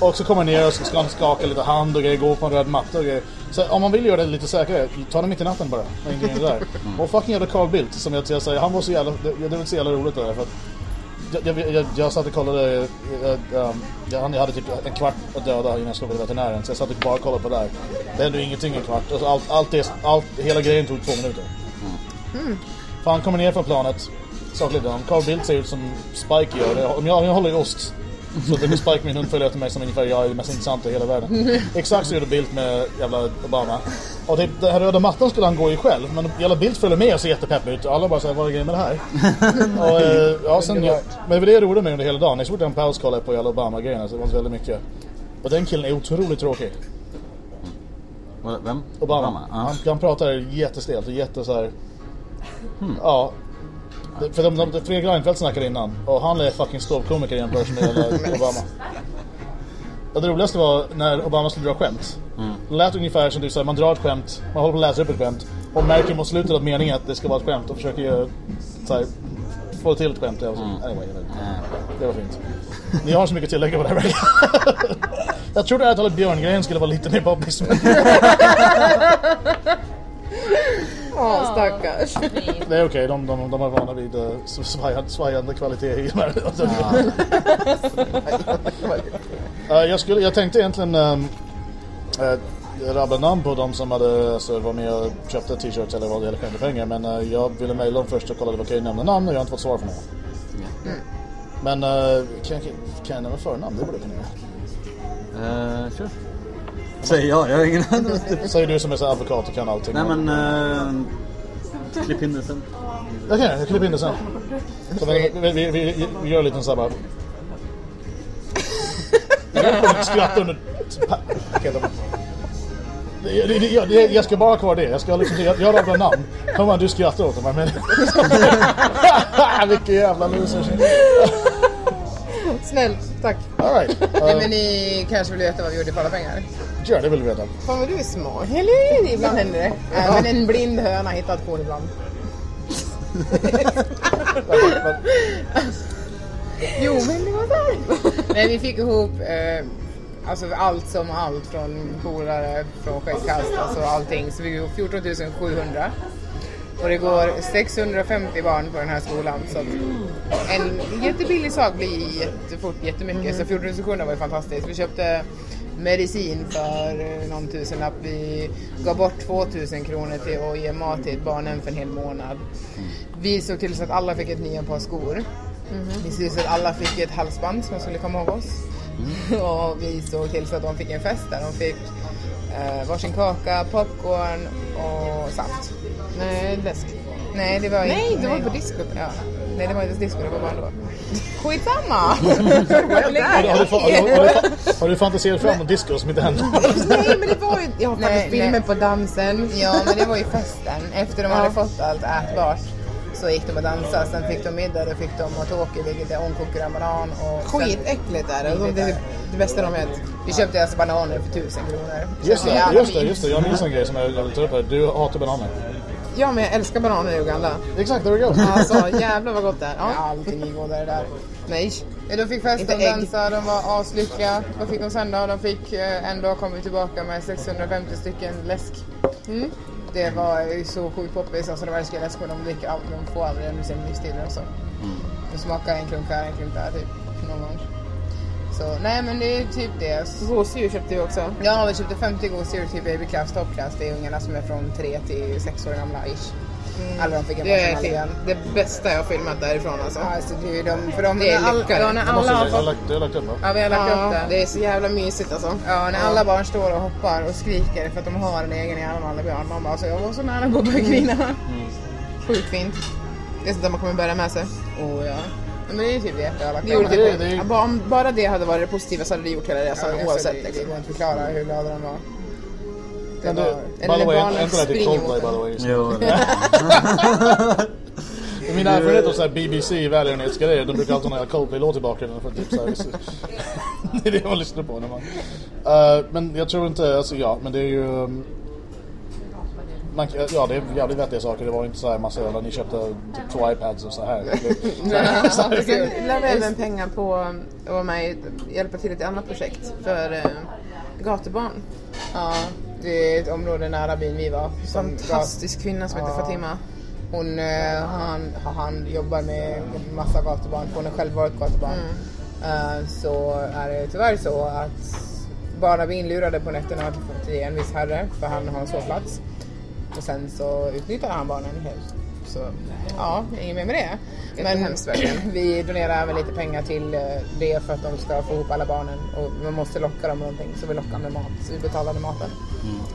(laughs) och så kommer han ner och så ska han skaka lite hand och grejer, gå på en röd matta och grejer. Så om man vill göra det lite säkrare, ta dem mitt i natten bara. Och där. Och fucking jävla Carl Bildt, som jag, jag säger, han var så jävla, det, det var så jävla roligt det där. För att jag, jag, jag, jag satt och kollade, jag, jag, han- jag hade typ en kvart att döda innan jag skulle till veterinären. Så jag satt och bara kollade på det där. Det är ändå ingenting en kvart. Alltså, allt, allt, det, allt, hela grejen tog två minuter. För han kommer ner från planet, sakligt om Carl Bildt ser ut som Spike gör. Om jag, om jag håller i ost så det blir Spike min hund följer efter mig som ungefär jag är det mest intressanta i hela världen. (laughs) Exakt så gjorde Bildt med jävla Obama. Och typ, den här röda mattan skulle han gå i själv. Men jävla Bildt följer med och ser jättepepp ut. Alla bara säger vad är grejen med det här? (laughs) och, eh, ja, sen, ja, men det var det jag roade mig under hela dagen. Jag såg en paus kollade på jävla Obama-grejerna så det var väldigt mycket. Och den killen är otroligt tråkig. Vem? Obama. Ja. Han, han pratar jättestelt och jätte så här. Ja. För de, de, Fredrik Reinfeldt snackade innan och han är fucking ståuppkomiker i jämförelse med (laughs) Obama. Och det roligaste var när Obama skulle dra skämt. Det lät ungefär som du säger, man drar ett skämt, man håller på att läsa upp ett skämt och märker mot slutet av meningen att det ska vara ett skämt och försöker så här, få till ett skämt. Så, Anyway, inte. det var fint. Ni har så mycket att tillägga på det här. (laughs) Jag trodde ärligt talat Björngren skulle vara lite mer poppis. (laughs) Ja, stackars. Det är okej, de, de, de är vana vid uh, svajande, svajande kvalitet i de här. (laughs) Eh, jag, skulle, jag tänkte egentligen um, uh, rabbla namn på de som hade alltså, var med och köpte t-shirts eller vad det gäller skämde pengar. Men eh, jag ville mejla dem först och kolla om jag kan nämna namn och jag har inte fått svar från någon. Men uh, kan, kan, kan jag nämna förnamn? Det borde jag kunna göra. Eh, sure. Säger jag, jag har ingen aning. Säger du som är så advokat och kan allting. Nej men... Uh, klipp in det sen. Kan, jag klipper in det sen. Så vi, vi, vi, vi, vi gör lite så här bara... Jag kommer skratta under... Okej, de- Det- det- jag, det- jag ska bara ha kvar det. Jag ska liksom... Jag, jag rabblar namn. Kom on, du skrattar åt dem men... (laughs) Vilken jävla loser. (laughs) Snällt, tack. Alright. (laughs) Nej, Uh, men ni kanske vill veta vad vi gjorde för alla pengar? gör det vill vi veta. Fan vad du är smart. Eller? Ibland händer det. Äh, men en blind höna hittar ett korn ibland. (laughs) Jo, men det var här. Nej, vi fick ihop eh, alltså allt som allt från polare, från skäggkast, alltså allting. Så vi fick ihop 14 700. Och det går 650 barn på den här skolan. Så en jättebillig sak blir jättefort jättemycket. Så 14 700 var ju fantastiskt. Vi köpte medicin för eh, någon tusenlapp. Vi gav bort 2000 kronor till att ge mat till ett barnhem för en hel månad. Vi såg till så att alla fick ett nya par skor. Vi såg till så att alla fick ett halsband som skulle komma ihåg oss. (laughs) Och vi såg till så att de fick en fest där de fick eh, varsin kaka, popcorn och saft. Nej, läsk. Nej, det var Nej, det var nej. på diskot. Ja. Nej, det var inte disco, det var bara då. Skitsamma! (laughs) Har, du- har, du, har, du, fantiserat fram någon disco som inte hände? (laughs) Nej, men det var ju... Jag har faktiskt filmer nej. på dansen. Ja, men det var ju festen. Efter de Ja. hade fått allt ätbart så gick de och dansade. Sen fick de middag, då fick de matoke, vilket är ångkokad banan. Och sen- Skitäckligt är det. Och Det är det bästa de vet. Vi köpte alltså bananer för tusen kronor. Just det, just det, just det. Jag minns en grej som jag jag vill ta upp här. Du hatar bananer. Ja, men jag älskar bananer i Uganda. Exakt, there we go. Alltså, jävlar vad gott det är. Ja, Ja. allting är godare där. Nej. Ja, de fick festa, Inte de dansade, de var aslyckliga. Vad fick de sen då? De fick, eh, en dag kom vi tillbaka med 650 stycken läsk. Mm. Det var ju så sjukt poppis, alltså de älskar läsk och de dricker allt, de får aldrig under sin livstid alltså. De smakar en klunk här, en klunk där typ, någon gång. Så nej men det är typ det. Gosedjur köpte vi också. Ja, vi köpte 50 gosedjur till baby class, top class. Det är ungarna som är från 3 till 6 år gamla ish. Alla de fick en Det är det bästa jag har filmat därifrån alltså. Ja, alltså det är de, för de, Det är all, lyckare. ja, när alla har säga, jag har fått, lagt, lagt upp ja vi har lagt upp Ja, det. det är så jävla mysigt alltså. Ja, när alla barn står och hoppar och skriker för att de har en egen hjärna alla barn. Man bara, alltså jag var så nära på att börja grina. Sjukt fint. Det är sånt där man kommer bära med sig. Oh ja. Men det är typ det jag har lagt Det gjorde det- typ det ja, bara, om bara det hade varit det positiva så hade det gjort hela resan Ja, oavsett. det, det Liksom. går inte att förklara hur glada de var. Det var... by Eller the way, barnen inte det till Coldplay by the way. Jo, det, (laughs) Mina erfarenheter av så här BBC välgörenhetsgrejer, de brukar alltid ha en Coldplay-låt i bakgrunden för typ så här, (laughs) Det är det man lyssnar på när man... Eh, men jag tror inte, alltså ja, men det är ju... um, Man, ja, det är jävligt vettiga saker. Det var inte så här massa jävla, ni köpte typ två iPads och så här. Så här. Sen la vi även pengar på att vara med hjälpa till i ett annat projekt för eh, gatubarn. Ja, är ett område nära byn vi var. Fantastisk kvinna som heter Ja. Fatima. Hon, eh, han, han jobbar med massa gatubarn, hon har själv varit gatubarn. Eh, så är det tyvärr så att barnen blir inlurade på nätterna till en viss herre för han har en sovplats. Och sen så utnyttjar han barnen helt. Så ja, inget mer med det. Jättehemskt verkligen. (clears throat) vi donerar även lite pengar till eh, det för att de ska få ihop alla barnen och man måste locka dem med någonting så vi lockar med mat. Så vi betalade maten.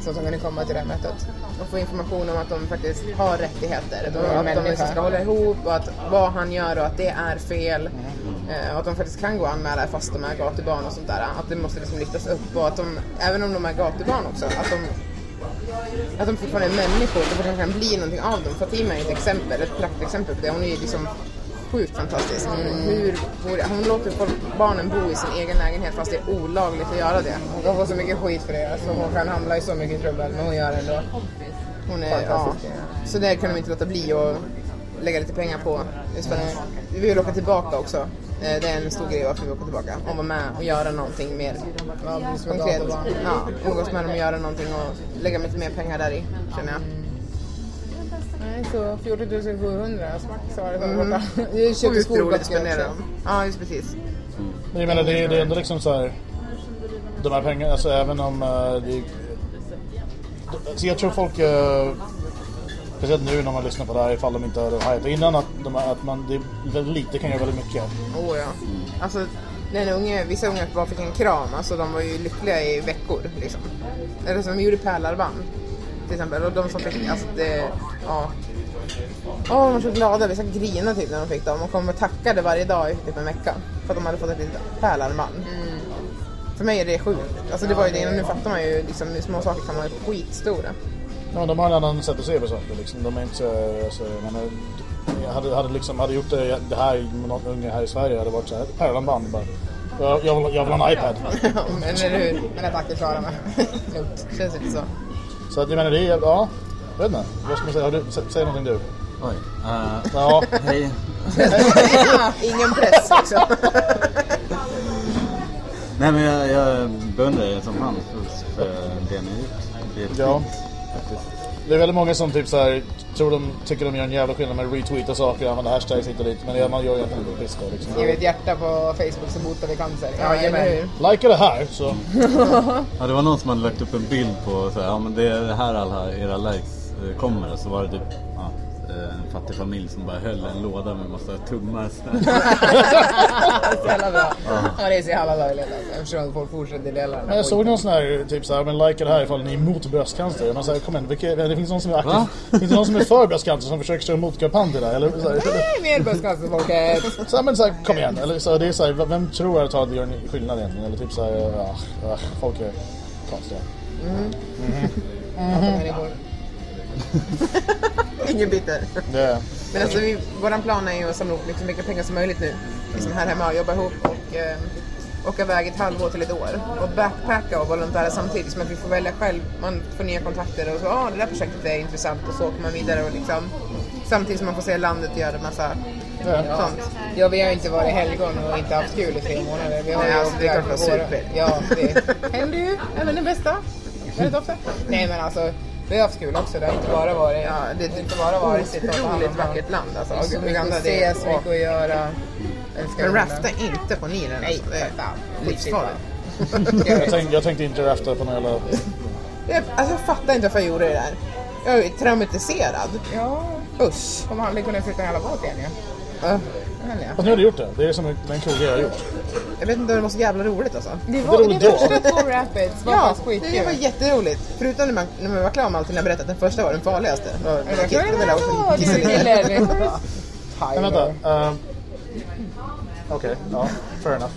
Så att de kunde komma till det här mötet. Och få information om att de faktiskt har rättigheter. De är att de människor. liksom ska hålla ihop och att vad han gör och att det är fel. Eh, Och att de faktiskt kan gå och anmäla fast de är gatubarn och sånt där. Att det måste liksom lyftas upp och att de, även om de är gatubarn också, att de att de fortfarande är människor, det kanske kan bli någonting av dem. Fatima är ett exempel, ett praktexempel på det. Hon är ju liksom sjukt fantastisk. Hur, hur, hon låter folk, barnen bo i sin egen lägenhet fast det är olagligt att göra det. Hon kan få så mycket skit för det. Alltså hon kan hamna i så mycket trubbel men hon gör det ändå. Hon är, ja. Så det kunde vi inte låta bli att lägga lite pengar på. Just för att vi vill åka tillbaka också. Eh, Det är en stor grej varför vi åker tillbaka. Och vara med och göra någonting mer Ja, konkret. Ja, umgås med dem och göra någonting och lägga lite mer pengar där i, känner jag. Nej, så 14 700 sa det för Mm. Jag köpte skolböcker också. Ja, just precis. Men jag menar det är, det är ändå liksom så här. De här pengarna, alltså även om uh, det så jag tror folk uh, Speciellt nu när man lyssnar på det här ifall de inte har hajat innan att, de, att man, det är väldigt lite kan göra väldigt mycket. Åh ja. Alltså, när en unge, vissa unga bara fick en kram, alltså de var ju lyckliga i veckor liksom. Eller som de gjorde pärlarband till exempel. Och de som fick, alltså det, ja. Åh, de var så glada, vissa grinade typ när de fick dem och kom och tackade varje dag i typ en vecka. För att de hade fått ett litet pärlarband. För mig är det sjukt. Alltså det var ju det, nu fattar man ju liksom små saker kan vara skitstora. Ja, de har en annan sätt att se på saker liksom. De är inte så, alltså, jag menar, jag hade, hade liksom, hade gjort det, det här med någon unge här i Sverige hade varit så här, pärlband bara. Jag, jag, vill, jag vill ha en iPad. Men eller hur? Men det tackar Klara med. Lugnt. Känns inte så. Så att jag menar det är, ja. Jag vet inte. Vad ska man säga? Har du, sä- säg någonting du. oj. Eh, Ja. hej. (laughs) Ingen press liksom. Nej men jag, jag beundrar er som fan för, det ni har gjort. Det är Ja. fint. Det är väldigt många som typ så här, tror de tycker de gör en jävla skillnad med att retweeta saker, använda hashtags hit och dit. Men det, man gör ju inte piss då liksom. Ge ett hjärta på Facebook så botar vi cancer. Ja, eller hur? Likea det här så. (laughs) Ja, det var någon som hade lagt upp en bild på så här, ja men det är här alla era likes eh, kommer. Så var det typ ja, en fattig familj som bara höll en låda med massa tummar. (laughs) Så jävla bra. Ja, det är så jävla löjligt alltså. Jag förstår att folk fortsätter dela den här jag såg någon sån här typ så här, men likea det här ifall ni är emot bröstcancer. Men så här, kom igen, vilka, det finns någon som är aktiv. Finns det någon som är för bröstcancer som försöker köra motkampanj till det här? Eller så här, Nej, mer bröstcancerfolket. så här, men så här, kom igen. Eller så här, det är så här, vem tror att det gör en skillnad egentligen? Eller typ så här, ja, ja, folk är konstiga. Alltså, människor. (laughs) Ingen bitter. Det, Men alltså, vi, våran plan är ju att samla ihop liksom, så mycket pengar som möjligt nu. Liksom här hemma och jobba ihop och eh, åka iväg ett halvår till ett år. Och backpacka och volontära samtidigt som att vi får välja själv. Man får nya kontakter och så, ja ah, det där projektet är intressant och så åker man vidare och liksom samtidigt som man får se landet och göra massa Ja. sånt. Ja, vi har inte varit helgon och inte haft kul i tre månader. Vi har Nej, alltså, det är klart var våra- super. Ja, det händer ju. Även det bästa. Väldigt ofta. Nej, men alltså. Vi har haft kul också. Det har inte bara varit... Ja, det är inte bara varit om otroligt vackert land alltså. Det så mycket Uganda, att det se, så mycket att göra. Älskar Men rafta inte på Nilen Nej, alltså. Det är livsfarligt. (laughs) jag, tänkte, jag tänkte inte rafta på någon jävla... Jag, alltså, jag fattar inte varför jag gjorde det där. Jag är traumatiserad. Ja, Usch. kommer aldrig kunna flytta en jävla båt igen ja. Uh, Ja. Fast nu har du gjort det. Det är som den krogen jag har gjort. jag vet inte om det var så jävla roligt alltså. Det var- det det var- första två rapids var Ja, faktiskt det var skitkul. jätteroligt. Förutom när man, när man var klar med allting, när jag berättade att den första var den farligaste. (laughs) Men vänta. Uh, Okej, ja. Fair enough.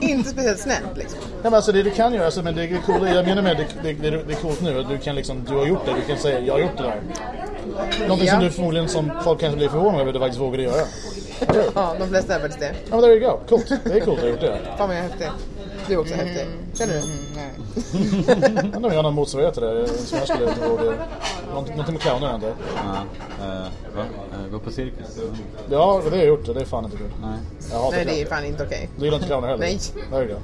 (laughs) Inte speciellt snällt liksom. Nej, men alltså det du kan göra, alltså, men det är coolt, jag menar med det, det, det, det är coolt nu att du kan liksom, du har gjort det, du kan säga jag har gjort det där. Någonting som Ja. du förmodligen som folk kanske blir förvånade över att du faktiskt vågade göra. Ja, de flesta är faktiskt det. Ja men there you go, coolt. Det är coolt att ha gjort det. Fan vad jag är häftig. Du är också häftig. Känner du? Nej. Jag undrar om jag har någon motsvarighet till det som jag skulle våga. Någonting någonting med clowner inte. Ja, va? Eh, gå på cirkus? Ja, det har jag gjort. Det är fan inte kul. Nej. Jag hatar Nej, det är fan inte okej. Du gillar inte clowner heller? Nej. There you go.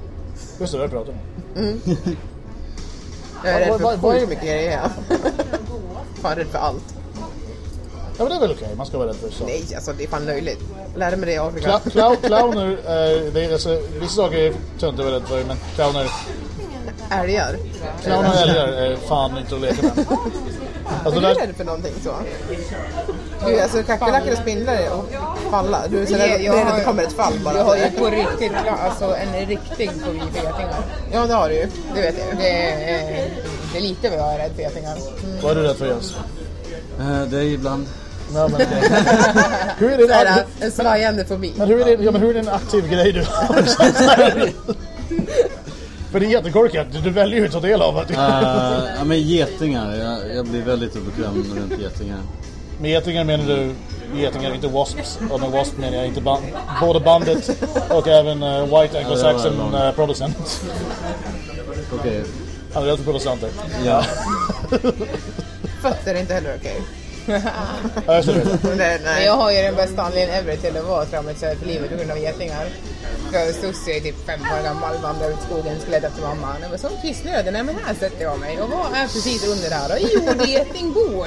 Just det, det har jag pratat om. (laughs) Jag är rädd för vad är- sjukt mycket grejer. Fan rädd för allt. Ja men det är väl okej, man ska vara rädd för så. Nej, alltså det är fan löjligt. Lärde mig det i Afrika. Cla- clown, clowner, eh, det är, alltså, vissa saker är töntigt att vara rädd för, men clowner, Älgar. clowner och älgar är fan inte att leka med. Alltså, Är du där, rädd för någonting så? Du, alltså kackerlackor och spindlar och falla. Du är så Jag- rädd jag rädd att det kommer ett fall bara. Jag har ju på riktigt, alltså en riktig fobi för getingar. Ja, det har du ju. Det vet jag. Det är, det är lite vad jag är rädd för getingar. vad är du rädd för Jens? Eh, det är ibland. Nej, men, (laughs) hur är här, en svajande fobi. men hur är det, ja, men hur är det en aktiv grej du (laughs) har? För det är jättekorkat, du, väljer ju att ta del av det. Eh, ja men getingar, jag, jag blir väldigt obekväm runt getingar. Med getingar menar du getingar, inte wasps. Och med wasp menar jag inte band, både bandet och även uh, White Anglo-Saxon Ja, uh, Protestant. Okej. Han är rädd för protestanter. Ja. Fötter är inte heller okej. Ja, (laughs) Men Nej. jag har ju den bästa anledningen ever till att vara traumatiserad för livet på grund av getingar. Sussie är typ fem år gammal, vandrar ut i skogen, skulle leta efter mamma. Nej men som kissnödig, nej men här sätter jag mig. Och vad är precis under här då? Jo, det är getingbo.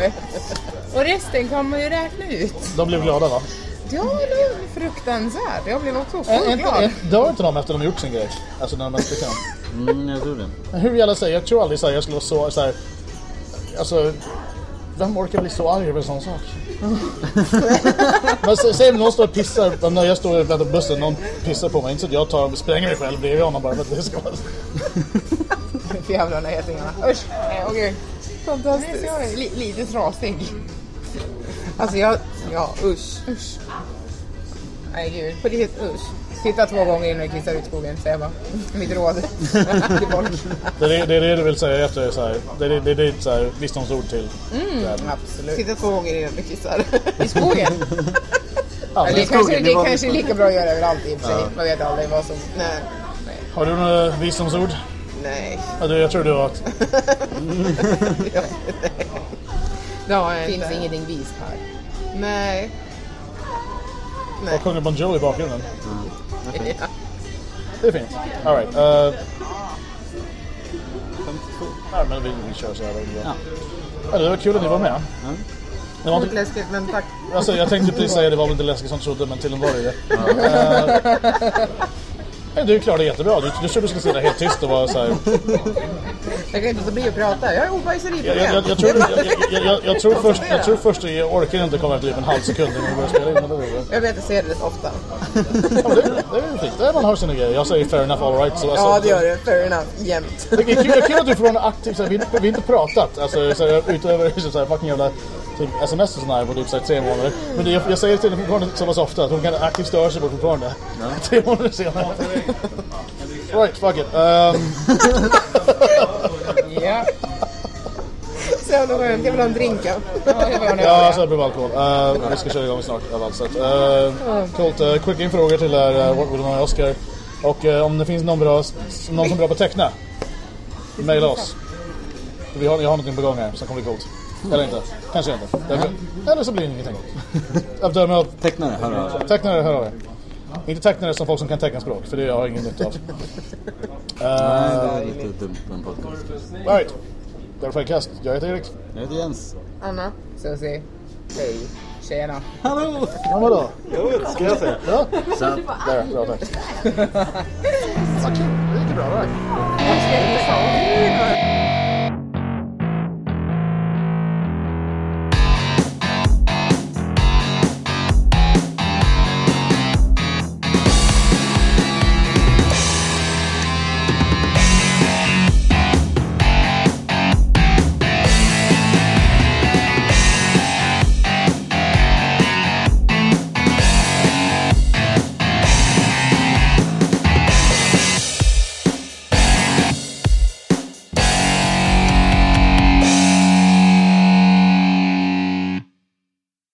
Och resten kan man ju räkna ut. De blev glada va? Ja, det är fruktansvärt. Jag blev också sjukt inte- glad. Dör inte de efter de har gjort sin grej? Alltså när de är stycken? Mm, jag tror det. Hur jävla säger jag tror aldrig så här, jag skulle vara så, så här, Alltså vem orkar bli så arg över en sån sak? Men sä- säg om någon står och pissar, när jag står och väntar på bussen, någon pissar på mig, inte så att jag tar och spränger mig själv bredvid honom bara för att det ska vara... För jävlar de där getingarna. Usch, nej okej. Fantastiskt. Jag är li, lite trasig. Alltså jag... Ja, usch. Usch. Nej gud. På riktigt usch. Titta två gånger innan du kissar ut skogen, säger jag bara. (laughs) Mitt råd (laughs) till folk. Det är det, är det du vill säga efter så här. Det är det, det, är ditt så här, visdomsord till världen. Absolut. Titta två gånger innan du kissar. I skogen? Ja, det är kanske, det är var- kanske lika bra att göra överallt i och för sig. Man vet aldrig vad som... Nej. har du några visdomsord? Nej. Ja, du, jag tror du har ett. (laughs) Det har jag Det finns inte. ingenting vist här. Nej. Nej. Och sjunger Bon Jovi i bakgrunden. Ja. (laughs) Det är fint. Alright. Uh, ja, men vi, vi kör så här. Ja. Ja, det var kul att ni var med. Det var inte, läskigt men tack. alltså, jag tänkte precis säga det var väl inte läskigt som trodde, men till en var det det. (laughs) Uh, du klarade det jättebra. Du, du trodde du skulle sitta helt tyst och vara så här. Jag kan inte låta bli att prata. Jag Jag, obajseriproblem. jag, jag, jag, tror, jag, jag, jag, tror först, jag tror först att jag orkar inte komma efter typ en halv sekund innan vi börjar spela in. Är det. Jag vet jag ser det rätt ofta. Ja, det, det är fint. Det är man har sina grejer. Jag säger fair enough, alright. Så, alltså, Ja, det gör det. Fair enough. Jämt. Det är kul, är kul att du får vara aktiv, så här, vi, vi har inte pratat alltså, så här, utöver så här, fucking jävla typ, sms och sådär på typ så här, tre månader. Men det, jag, jag säger till henne fortfarande så pass ofta att hon kan aktivt störa sig på fortfarande. (laughs) tre månader senare. (laughs) right, fuck it. Um, (laughs) Ja. Så jävla skönt. Jag vill ha en drink. ja. Ja, ja, alltså det blir alkohol. Uh, vi ska köra igång snart av allt sätt. Uh, coolt. Uh, quick in frågor till er, uh, What Would I Oscar. Och uh, om det finns någon, bra, någon som är bra på att teckna, mejla oss. Vi har, jag har någonting på gång här som kommer bli coolt. Eller inte. Kanske inte. Därför- Eller så blir det ingenting. Tecknare, hör av er. tecknare, hör av er. Inte tecknare som folk som kan teckenspråk, för det har jag ingen nytta av. (laughs) Nej, Uh, det är lite dumt på en podcast. right. Det var Fredcast. Jag heter Erik. Jag heter Jens. Anna. Susie. Hej. Tjena. Hallå! Ja, vadå? Ska jag säga? Ja, Så, där. Bra, tack. (laughs) Vad kul. Det gick bra, right? Jag ska inte